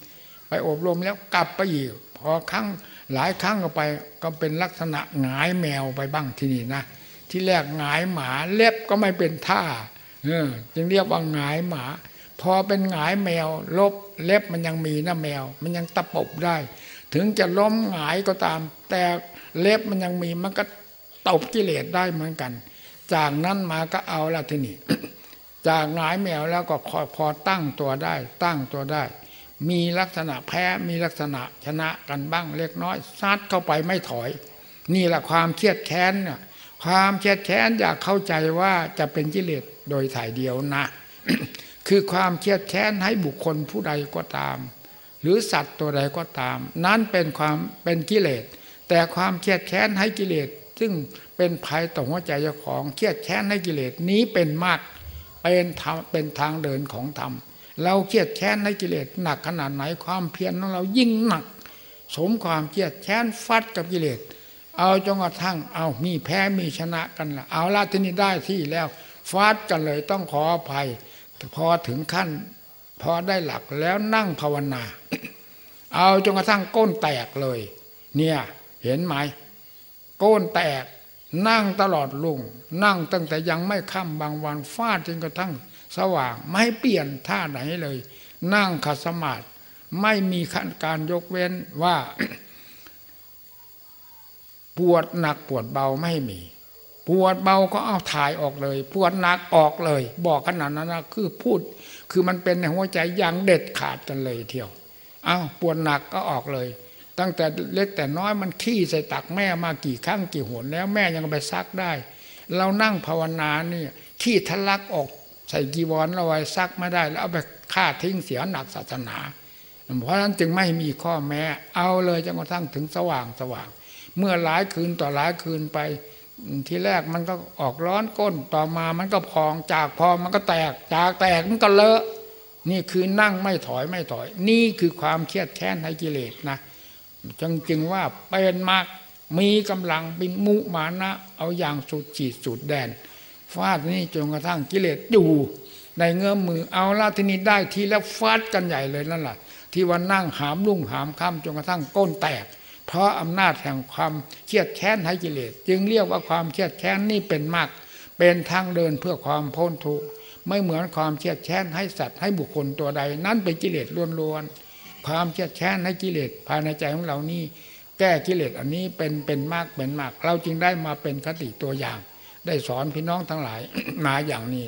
ไปอบรมแล้วกลับไปอีก พอครั้งหลายครั้งก็ไปก็เป็นลักษณะหงายแมวไปบ้างที่นี่นะที่แรกหงายหมาเล็บก็ไม่เป็นท่าเออจึงเรียกว่าหงายหมา พอเป็นหงายแมว ลบเล็บมันยังมีนะแมว มันยังตะปบได้ ถึงจะล้มหงายก็ตาม แต่เล็บมันยังมีมันก็ตบกิเลสได้เหมือนกัน จากนั้นมาก็เอาละที่นี้จากหงายแมวแล้วก็พอตั้งตัวได้ ตั้งตัวได้ มีลักษณะแพ้มีลักษณะชนะกันบ้างเล็กน้อยซัดเข้าไปไม่ถอย นี่แหละความเครียดแค้นเนี่ยความเครียดแค้นอยากเข้าใจว่าจะเป็นกิเลสโดยถ่ายเดียวนะ คือความเครียดแค้นให้บุคคลผู้ใดก็ตาม หรือสัตว์ตัวใดก็ตาม นั้นเป็นความเป็นกิเลสแต่ความเครียดแค้นให้กิเลสซึ่ง เป็นภัยต่อหัวใจเจ้าของเครียดแค้นให้กิเลสนี้เป็นมากเป็นทางเป็นทางเดินของธรรมเราเครียดแค้นให้กิเลสหนักขนาดไหนความเพียรของเรายิ่งหนัก สมความเครียดแค้นฟัดกับกิเลส เอาจนกระทั่งเอามีแพ้มีชนะกันละเอาละที่นี่ได้ที่แล้วฟาดกันเลยต้องขออภัยพอถึงขั้น พอได้หลักแล้วนั่งภาวนา เอาจนกระทั่งก้นแตกเลย เนี่ย เห็นไหมก้นแตก นั่งตลอดลุงนั่งตั้งแต่ยังไม่ค่ำบางวันฟาดจนกระทั่งสว่างไม่เปลี่ยนท่าไหนเลย นั่งขัดสมาธิไม่มีขั้นการยกเว้นว่า ปวดหนักปวดเบาไม่มี ปวดเบาก็เอาถ่ายออกเลย ปวดหนักออกเลย บอกขนาดนั้นนะคือพูด คือมันเป็นในหัวใจอย่างเด็ดขาดกันเลยเที่ยวอ้าวปวดหนักก็ออกเลย ตั้งแต่เล็กแต่น้อยมันขี้ใส่ตักแม่มากี่ครั้งกี่หนแล้วแม่ยังไปซักได้ เรานั่งภาวนาเนี่ยขี้ทะลักออกใส่กีวรเราไว้ซักไม่ได้ แล้วเอาไปฆ่าทิ้งเสียหนักศาสนา เพราะฉะนั้นจึงไม่มีข้อแม้ เอาเลยจนกระทั่งถึงสว่างสว่าง เมื่อหลายคืนต่อหลายคืนไป ทีแรกมันก็ออกร้อนก้นต่อมามันก็พองจากพองมันก็แตกจากแตกมันก็เลอะ นี่คือนั่งไม่ถอยไม่ถอย นี่คือความเครียดแค้นให้กิเลสนะ จึงจึงว่าเป็นมากมีกำลังเป็นมุมานะ เอาอย่างสุดจีดสุดแดนฟาดนี่จนกระทั่งกิเลสอยู่ในเงื้อมมือเอาละทีนี้ได้ทีแล้วฟาดกันใหญ่เลยนั่นแหละที่วันนั่งหามลุ่งหามค่ำจนกระทั่งก้นแตก เพราะอำนาจแห่งความเครียดแค้นให้กิเลส จึงเรียกว่าความเครียดแค้นนี่เป็นมากเป็นทางเดินเพื่อความพ้นทุกข์ไม่เหมือนความเครียดแค้นให้สัตว์ให้บุคคลตัวใด นั้นเป็นกิเลสล้วนๆ ความเครียดแค้นให้กิเลสภายในใจของเรานี่แก้กิเลสอันนี้เป็นเป็นมากเป็นมาก เราจึงได้มาเป็นคติตัวอย่าง ได้สอนพี่น้องทั้งหลาย มาอย่างนี้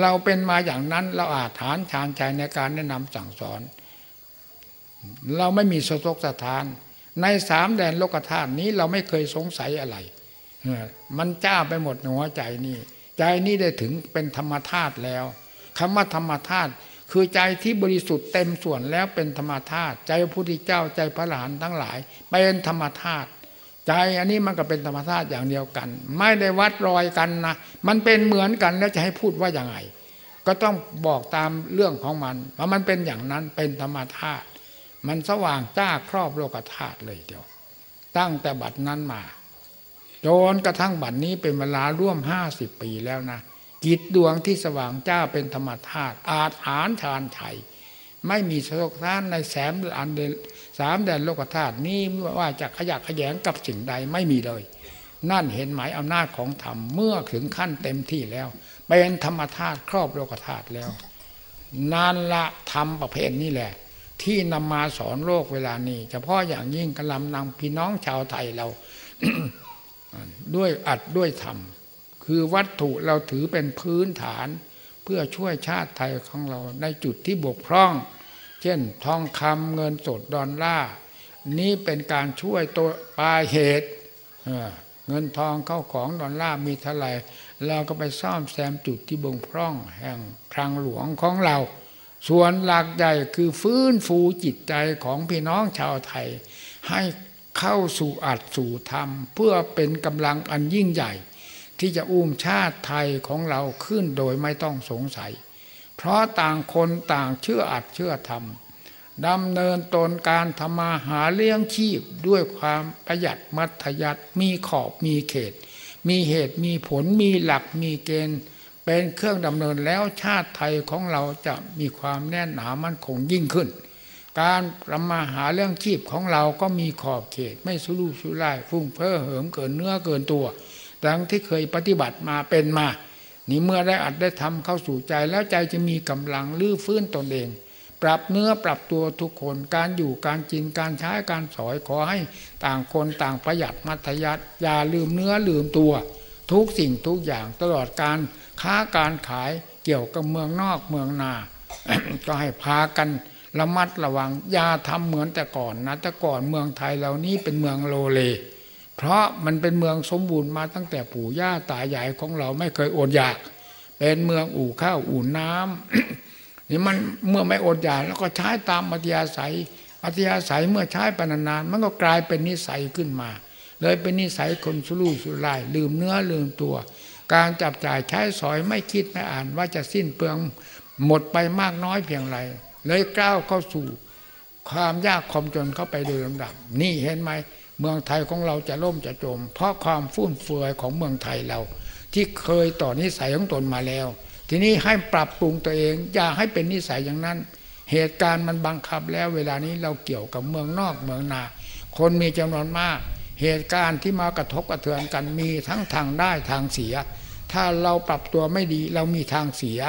เราเป็นมาอย่างนั้นเราอาจฐานชานใจในการแนะนำสั่งสอน เราไม่มีสตกสถาน ในสามแดนโลกธาตุนี้เราไม่เคยสงสัยอะไรมันจ้าไปหมดหัวใจนี่ ใจนี้ได้ถึงเป็นธรรมธาตุแล้วคำว่าธรรมธาตุ คือใจที่บริสุทธิ์เต็มส่วนแล้วเป็นธรรมธาตุใจพระพุทธเจ้าใจพระหลานทั้งหลายเป็นธรรมธาตุใจอันนี้มันก็เป็นธรรมชาติอย่างเดียวกัน ไม่ได้วัดรอยกันนะมันเป็นเหมือนกันแล้วจะให้พูดว่าอย่างไง ก็ต้องบอกตามเรื่องของมันว่ามันเป็นอย่างนั้นเป็นธรรมธาตุมันสว่างจ้าครอบโลกธาตุเลยเดียว ตั้งแต่บัดนั้นมาจนกระทั่งบัดนี้เป็นเวลาร่วมห้าสิบปีแล้วนะ จิตดวงที่สว่างจ้าเป็นธรรมธาตุอาถานชานไทยไม่มีโศกท่านในแสมอันเดสามแดนโลกธาตุนี้ว่าจะขยักขยงกับสิ่งใดไม่มีเลย นั่นเห็นหมายอำนาจของธรรมเมื่อถึงขั้นเต็มที่แล้ว เป็นธรรมธาตุครอบโลกธาตุแล้วนานละธรรมประเภทนี้แหละ ที่นำมาสอนโลกเวลานี้ เฉพาะอย่างยิ่งกำลังนำพี่น้องชาวไทยเรา ด้วยอัดด้วยธรรม คือวัตถุเราถือเป็นพื้นฐาน เพื่อช่วยชาติไทยของเราในจุดที่บกพร่อง เช่นทองคำเงินสดดอลลาร์นี้เป็นการช่วยตัวปลายเหตุเงินทองเข้าของดอลลาร์มีเท่าไหร่เราก็ไปซ่อมแซมจุดที่บงพร่อง แห่งคลังหลวงของเรา ส่วนหลักใหญ่คือฟื้นฟูจิตใจของพี่น้องชาวไทย ให้เข้าสู่อัดสู่ธรรม เพื่อเป็นกำลังอันยิ่งใหญ่ ที่จะอุ้มชาติไทยของเราขึ้นโดยไม่ต้องสงสัย เพราะต่างคนต่างเชื่ออัดเชื่อทำดำเนินตนการทำมาหาเลี้ยงชีพด้วยความประหยัดมัธยัติมีขอบมีเขต มีเหตุมีผลมีหลักมีเกณฑ์ เป็นเครื่องดำเนินแล้วชาติไทยของเราจะมีความแน่นหนามั่นคงยิ่งขึ้น การประมาหาเรื่องชีพของเราก็มีขอบเขตไม่สุรุ่ยสุร่าย ฟุ้งเพ้อเหิมเกินเนื้อเกินตัว ดังที่เคยปฏิบัติมาเป็นมา นี่เมื่อได้อัดได้ทำเข้าสู่ใจแล้วใจจะมีกำลังลื้อฟื้นตนเอง ปรับเนื้อปรับตัวทุกคนการอยู่การกินการใช้การสอยขอให้ต่างคนต่างประหยัดมัธยัติอย่าลืมเนื้อลืมตัว ทุกสิ่งทุกอย่างตลอดการค้าการขายเกี่ยวกับเมืองนอกเมืองนา ก็ให้พากันระมัดระวังอย่าทำเหมือนแต่ก่อนนะแต่ก่อนเมืองไทยเหล่านี้เป็นเมืองโลเล เพราะมันเป็นเมืองสมบูรณ์มาตั้งแต่ปู่ย่าตายายของเราไม่เคยอดอยาก เป็นเมืองอู่ข้าวอู่น้ำนี่มันเมื่อไม่อดอยากแล้วก็ใช้ตามมัธยาศัย อัธยาศัยเมื่อใช้ไปนานๆมันก็กลายเป็นนิสัยขึ้นมา เลยเป็นนิสัยคนสุรุ่ยสุร่ายลืมเนื้อลืมตัว การจับจ่ายใช้สอยไม่คิดไม่อ่านว่าจะสิ้นเปลืองหมดไปมากน้อยเพียงไรเลยก้าวเข้าสู่ ความยากความจนเข้าไปโดยลำดับ นี่เห็นไหม เมืองไทยของเราจะล่มจะจม เพราะความฟุ่มเฟือยของเมืองไทยเรา ที่เคยต่อนิสัยของตนมาแล้ว ทีนี้ให้ปรับปรุงตัวเอง อย่าให้เป็นนิสัยอย่างนั้น เหตุการณ์มันบังคับแล้วเวลานี้เราเกี่ยวกับเมืองนอกเมืองนา คนมีจำนวนมาก เหตุการณ์ที่มากระทบกระเทือนกันมีทั้งทางได้ทางเสีย ถ้าเราปรับตัวไม่ดีเรามีทางเสีย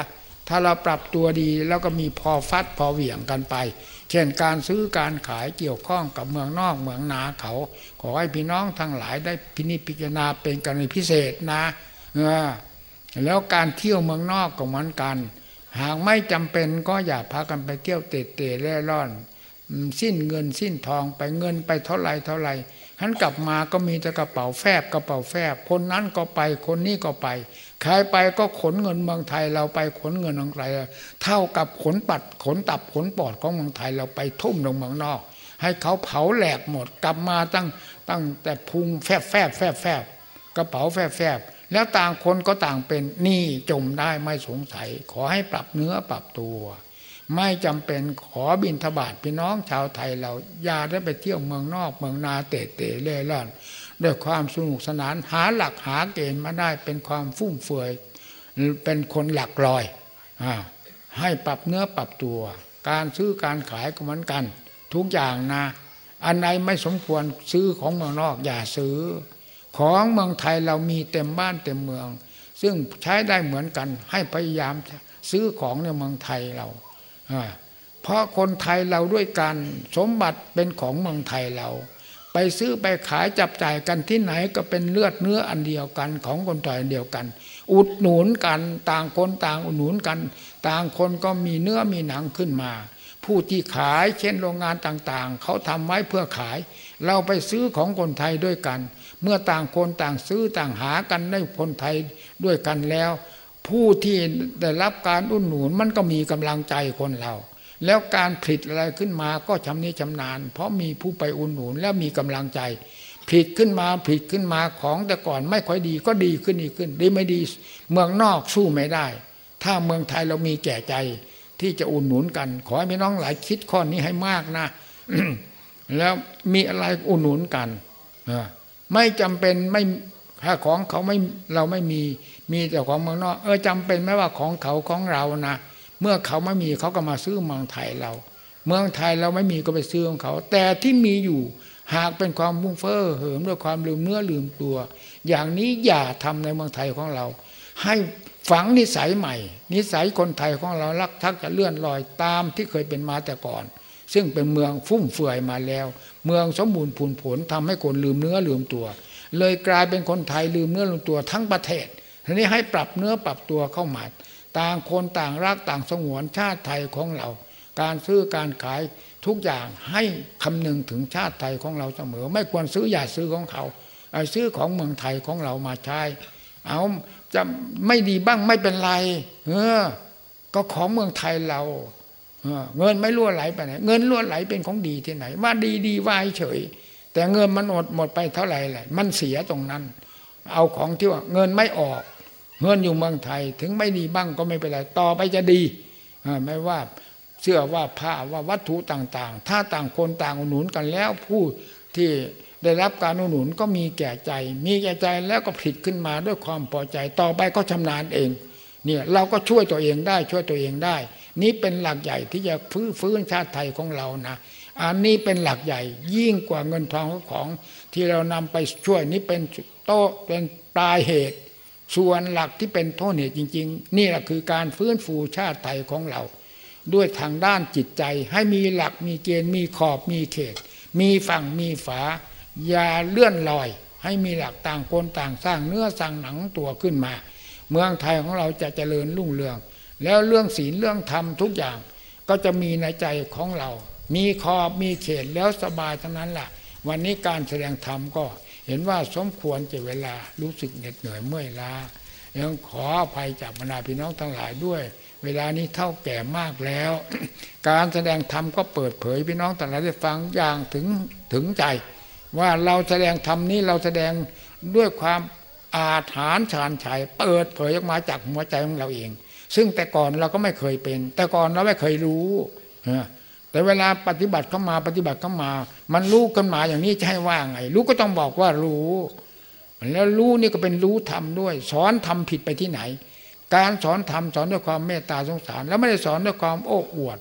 ถ้าเราปรับตัวดีแล้วก็มีพอฟัดพอเหวี่ยงกันไป เช่นการซื้อการขายเกี่ยวข้องกับเมืองนอกเมืองนาเขา ขอให้พี่น้องทั้งหลายได้พินิจพิจารณาเป็นกรณีพิเศษนะเออแล้วการเที่ยวเมืองนอกก็เหมือนกัน หากไม่จำเป็นก็อย่าพากันไปเที่ยวเตะเตะเล่ร่อน สิ้นเงินสิ้นทองไปเงินไปเท่าไรเท่าไรฉันกลับมาก็มีแต่กระเป๋าแฟบกระเป๋าแฟบ คนนั้นก็ไปคนนี้ก็ไป ใครไปก็ขนเงินเมืองไทยเราไปขนเงินของใครเท่ากับขนปัดขนตับขนปอดของเมืองไทยเราไปทุ่มลงเมืองนอก ให้เขาเผาแหลกหมดกลับมาตั้งตั้งแต่พุงแฟบแฟบแฟบแฟบกระเป๋าแฟบแฟบแล้วต่างคนก็ต่างเป็นนี่จมได้ไม่สงสัย ขอให้ปรับเนื้อปรับตัว ไม่จำเป็นขอบินทบาทพี่น้องชาวไทยเราอย่าได้ไปเที่ยวเมืองนอกเมืองนาเตะเตะเล่ร่อน ด้วยความสนุกสนานหาหลักหาเกณฑ์มาได้เป็นความฟุ่มเฟือยเป็นคนหลักลอยอให้ปรับเนื้อปรับตัว การซื้อการขายก็เหมือนกัน ทุกอย่างนะ อันไหนไม่สมควรซื้อของเมืองนอกอย่าซื้อ ของเมืองไทยเรามีเต็มบ้านเต็มเมือง ซึ่งใช้ได้เหมือนกัน ให้พยายามซื้อของในเมืองไทยเราเพราะคนไทยเราด้วยกันสมบัติเป็นของเมืองไทยเรา ไปซื้อไปขายจับจ่ายกันที่ไหนก็เป็นเลือดเนื้ออันเดียวกันของคนไทยเดียวกัน อุดหนุนกันต่างคนต่างอุดหนุนกัน ต่างคนก็มีเนื้อมีหนังขึ้นมา ผู้ที่ขายเช่นโรงงานต่างๆ เขาทำไว้เพื่อขาย เราไปซื้อของคนไทยด้วยกัน เมื่อต่างคนต่างซื้อต่างหากันได้คนไทยด้วยกันแล้ว ผู้ที่ได้รับการอุดหนุนมันก็มีกำลังใจคนเรา แล้วการผลิตอะไรขึ้นมาก็ชำนิชำนาญ เพราะมีผู้ไปอุดหนุนแล้วมีกำลังใจผลิตขึ้นมาผลิตขึ้นมาของแต่ก่อนไม่ค่อยดีก็ดีขึ้นดีขึ้นดีไม่ดี เมืองนอกสู้ไม่ได้ ถ้าเมืองไทยเรามีแก่ใจ ที่จะอุดหนุนกัน ขอให้พี่น้องหลายคิดข้อนี้ให้มากนะแล้วมีอะไรอุดหนุนกันไม่จำเป็นไม่ถ้าของเขาไม่เราไม่มีมีแต่ของเมืองนอก เออจำเป็นไหมว่าของเขาของเรานะ เมื่อเขาไม่มีเขาก็มาซื้อเมืองไทยเรา เมืองไทยเราไม่มีก็ไปซื้อของเขา แต่ที่มีอยู่หากเป็นความมุ่งเฟ้อเหิมด้วยความลืมเนื้อลืมตัว อย่างนี้อย่าทำในเมืองไทยของเรา ให้ฝังนิสัยใหม่ นิสัยคนไทยของเราลักทักจะเลื่อนลอยตามที่เคยเป็นมาแต่ก่อน ซึ่งเป็นเมืองฟุ่มเฟือยมาแล้ว เมืองสมบูรณ์ผุนผลทำให้คนลืมเนื้อลืมตัว เลยกลายเป็นคนไทยลืมเนื้อลืมตัวทั้งประเทศทีนี้ให้ปรับเนื้อปรับตัวเข้ามา ต่างคนต่างรักต่างสงวนชาติไทยของเรา การซื้อการขายทุกอย่างให้คำนึงถึงชาติไทยของเราเสมอ ไม่ควรซื้ออย่าซื้อของเขาไอ้ซื้อของเมืองไทยของเรามาใช้เอาจะไม่ดีบ้างไม่เป็นไรเออก็ของเมืองไทยเราเงินไม่ล่วไหลไปไหนเงินล่วไหลเป็นของดีที่ไหน ว่าดีดีว่าเฉย แต่เงินมันหมดหมดไปเท่าไหร่แหละมันเสียตรงนั้น เอาของที่ว่าเงินไม่ออก เงินอยู่เมืองไทย ถึงไม่ดีบ้างก็ไม่เป็นไรต่อไปจะดีไม่ว่าเสื้อว่าผ้าว่าวัตถุต่างๆ ถ้าต่างคนต่างอุดหนุนกันแล้วผู้ที่ได้รับการอุดหนุนก็มีแก่ใจ มีแก่ใจแล้วก็ผิดขึ้นมาด้วยความพอใจ ต่อไปก็ชำนาญเองเนี่ยเราก็ช่วยตัวเองได้ช่วยตัวเองได้ นี้เป็นหลักใหญ่ที่จะฟื้นฟื้นชาติไทยของเรานะอันนี้เป็นหลักใหญ่ยิ่งกว่าเงินทองของที่เรานำไปช่วยนี้เป็นโตเป็นปลายเหตุ ส่วนหลักที่เป็นโทษเหตุจริง ๆ นี่แหละคือการฟื้นฟูชาติไทยของเรา ด้วยทางด้านจิตใจให้มีหลักมีเกณฑ์มีขอบมีเขต มีฝั่งมีฝา อย่าเลื่อนลอย ให้มีหลักต่างคนต่างสร้างเนื้อสร้างหนังตัวขึ้นมา เมืองไทยของเราจะเจริญรุ่งเรือง แล้วเรื่องศีลเรื่องธรรมทุกอย่าง ก็จะมีในใจของเรา มีขอบมีเขตแล้วสบายทั้งนั้นแหละวันนี้การแสดงธรรมก็ เห็นว่าสมควรจะเวลารู้สึกเหน็ดเหนื่อยเมื่อยล้ายังขออภัยจากบรรดาพี่น้องทั้งหลายด้วย เวลานี้เท่าแก่มากแล้ว การแสดงธรรมก็เปิดเผยพี่น้องแต่ละได้ฟังอย่างถึงถึงใจ ว่าเราแสดงธรรมนี้เราแสดงด้วยความอาถรรพ์ชาญชัยเปิดเผยออกมาจากหัวใจของเราเอง ซึ่งแต่ก่อนเราก็ไม่เคยเป็น แต่ก่อนเราไม่เคยรู้ แต่เวลาปฏิบัติเข้ามาปฏิบัติเข้ามา มันรู้กันมาอย่างนี้จะให้ว่าไง รู้ก็ต้องบอกว่ารู้ แล้วรู้นี่ก็เป็นรู้ธรรมด้วย สอนทำผิดไปที่ไหน การสอนธรรมสอนด้วยความเมตตาสงสาร แล้วไม่ได้สอนด้วยความโอ้อวด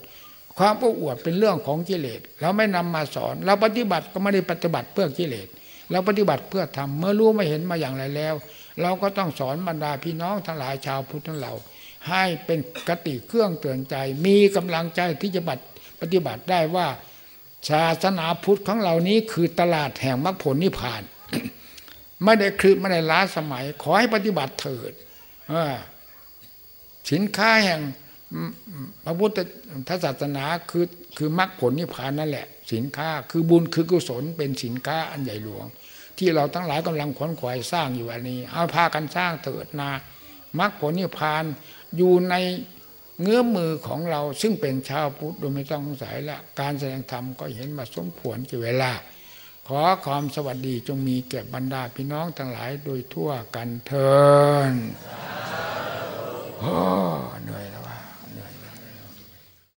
ความโอ้อวดเป็นเรื่องของกิเลสเราไม่นำมาสอน เราปฏิบัติก็ไม่ได้ปฏิบัติเพื่อกิเลสเราปฏิบัติเพื่อทำเมื่อรู้ไม่เห็นมาอย่างไรแล้ว เราก็ต้องสอนบรรดาพี่น้องทั้งหลายชาวพุทธทั้งเราให้เป็นกติเครื่องเตือนใจ มีกำลังใจที่จะบัติ ฏิบัติได้ว่าศาสนาพุทธของเรานี้คือตลาดแห่งมรรคผลนิพพาน ไม่ได้คลืบไม่ได้ล้าสมัย ขอให้ปฏิบัติเถิดสินค้าแห่งพระพุทธศาสนาคือคือมรรคผลนิพพานนั่นแหละ สินค้าคือบุญคือกุศลเป็นสินค้าอันใหญ่หลวง ที่เราทั้งหลายกำลังขวนขวายสร้างอยู่อันนี้ เอาพากันสร้างเถิดนามรรคผลนิพพานอยู่ใน เงื้อมือของเราซึ่งเป็นชาวพุทธโดยไม่ต้องสงสัยละ การแสดงธรรมก็เห็นมาสมควรกี่เวลา ขอความสวัสดีจงมีแก่บรรดาพี่น้องทั้งหลายโดยทั่วกันเทิน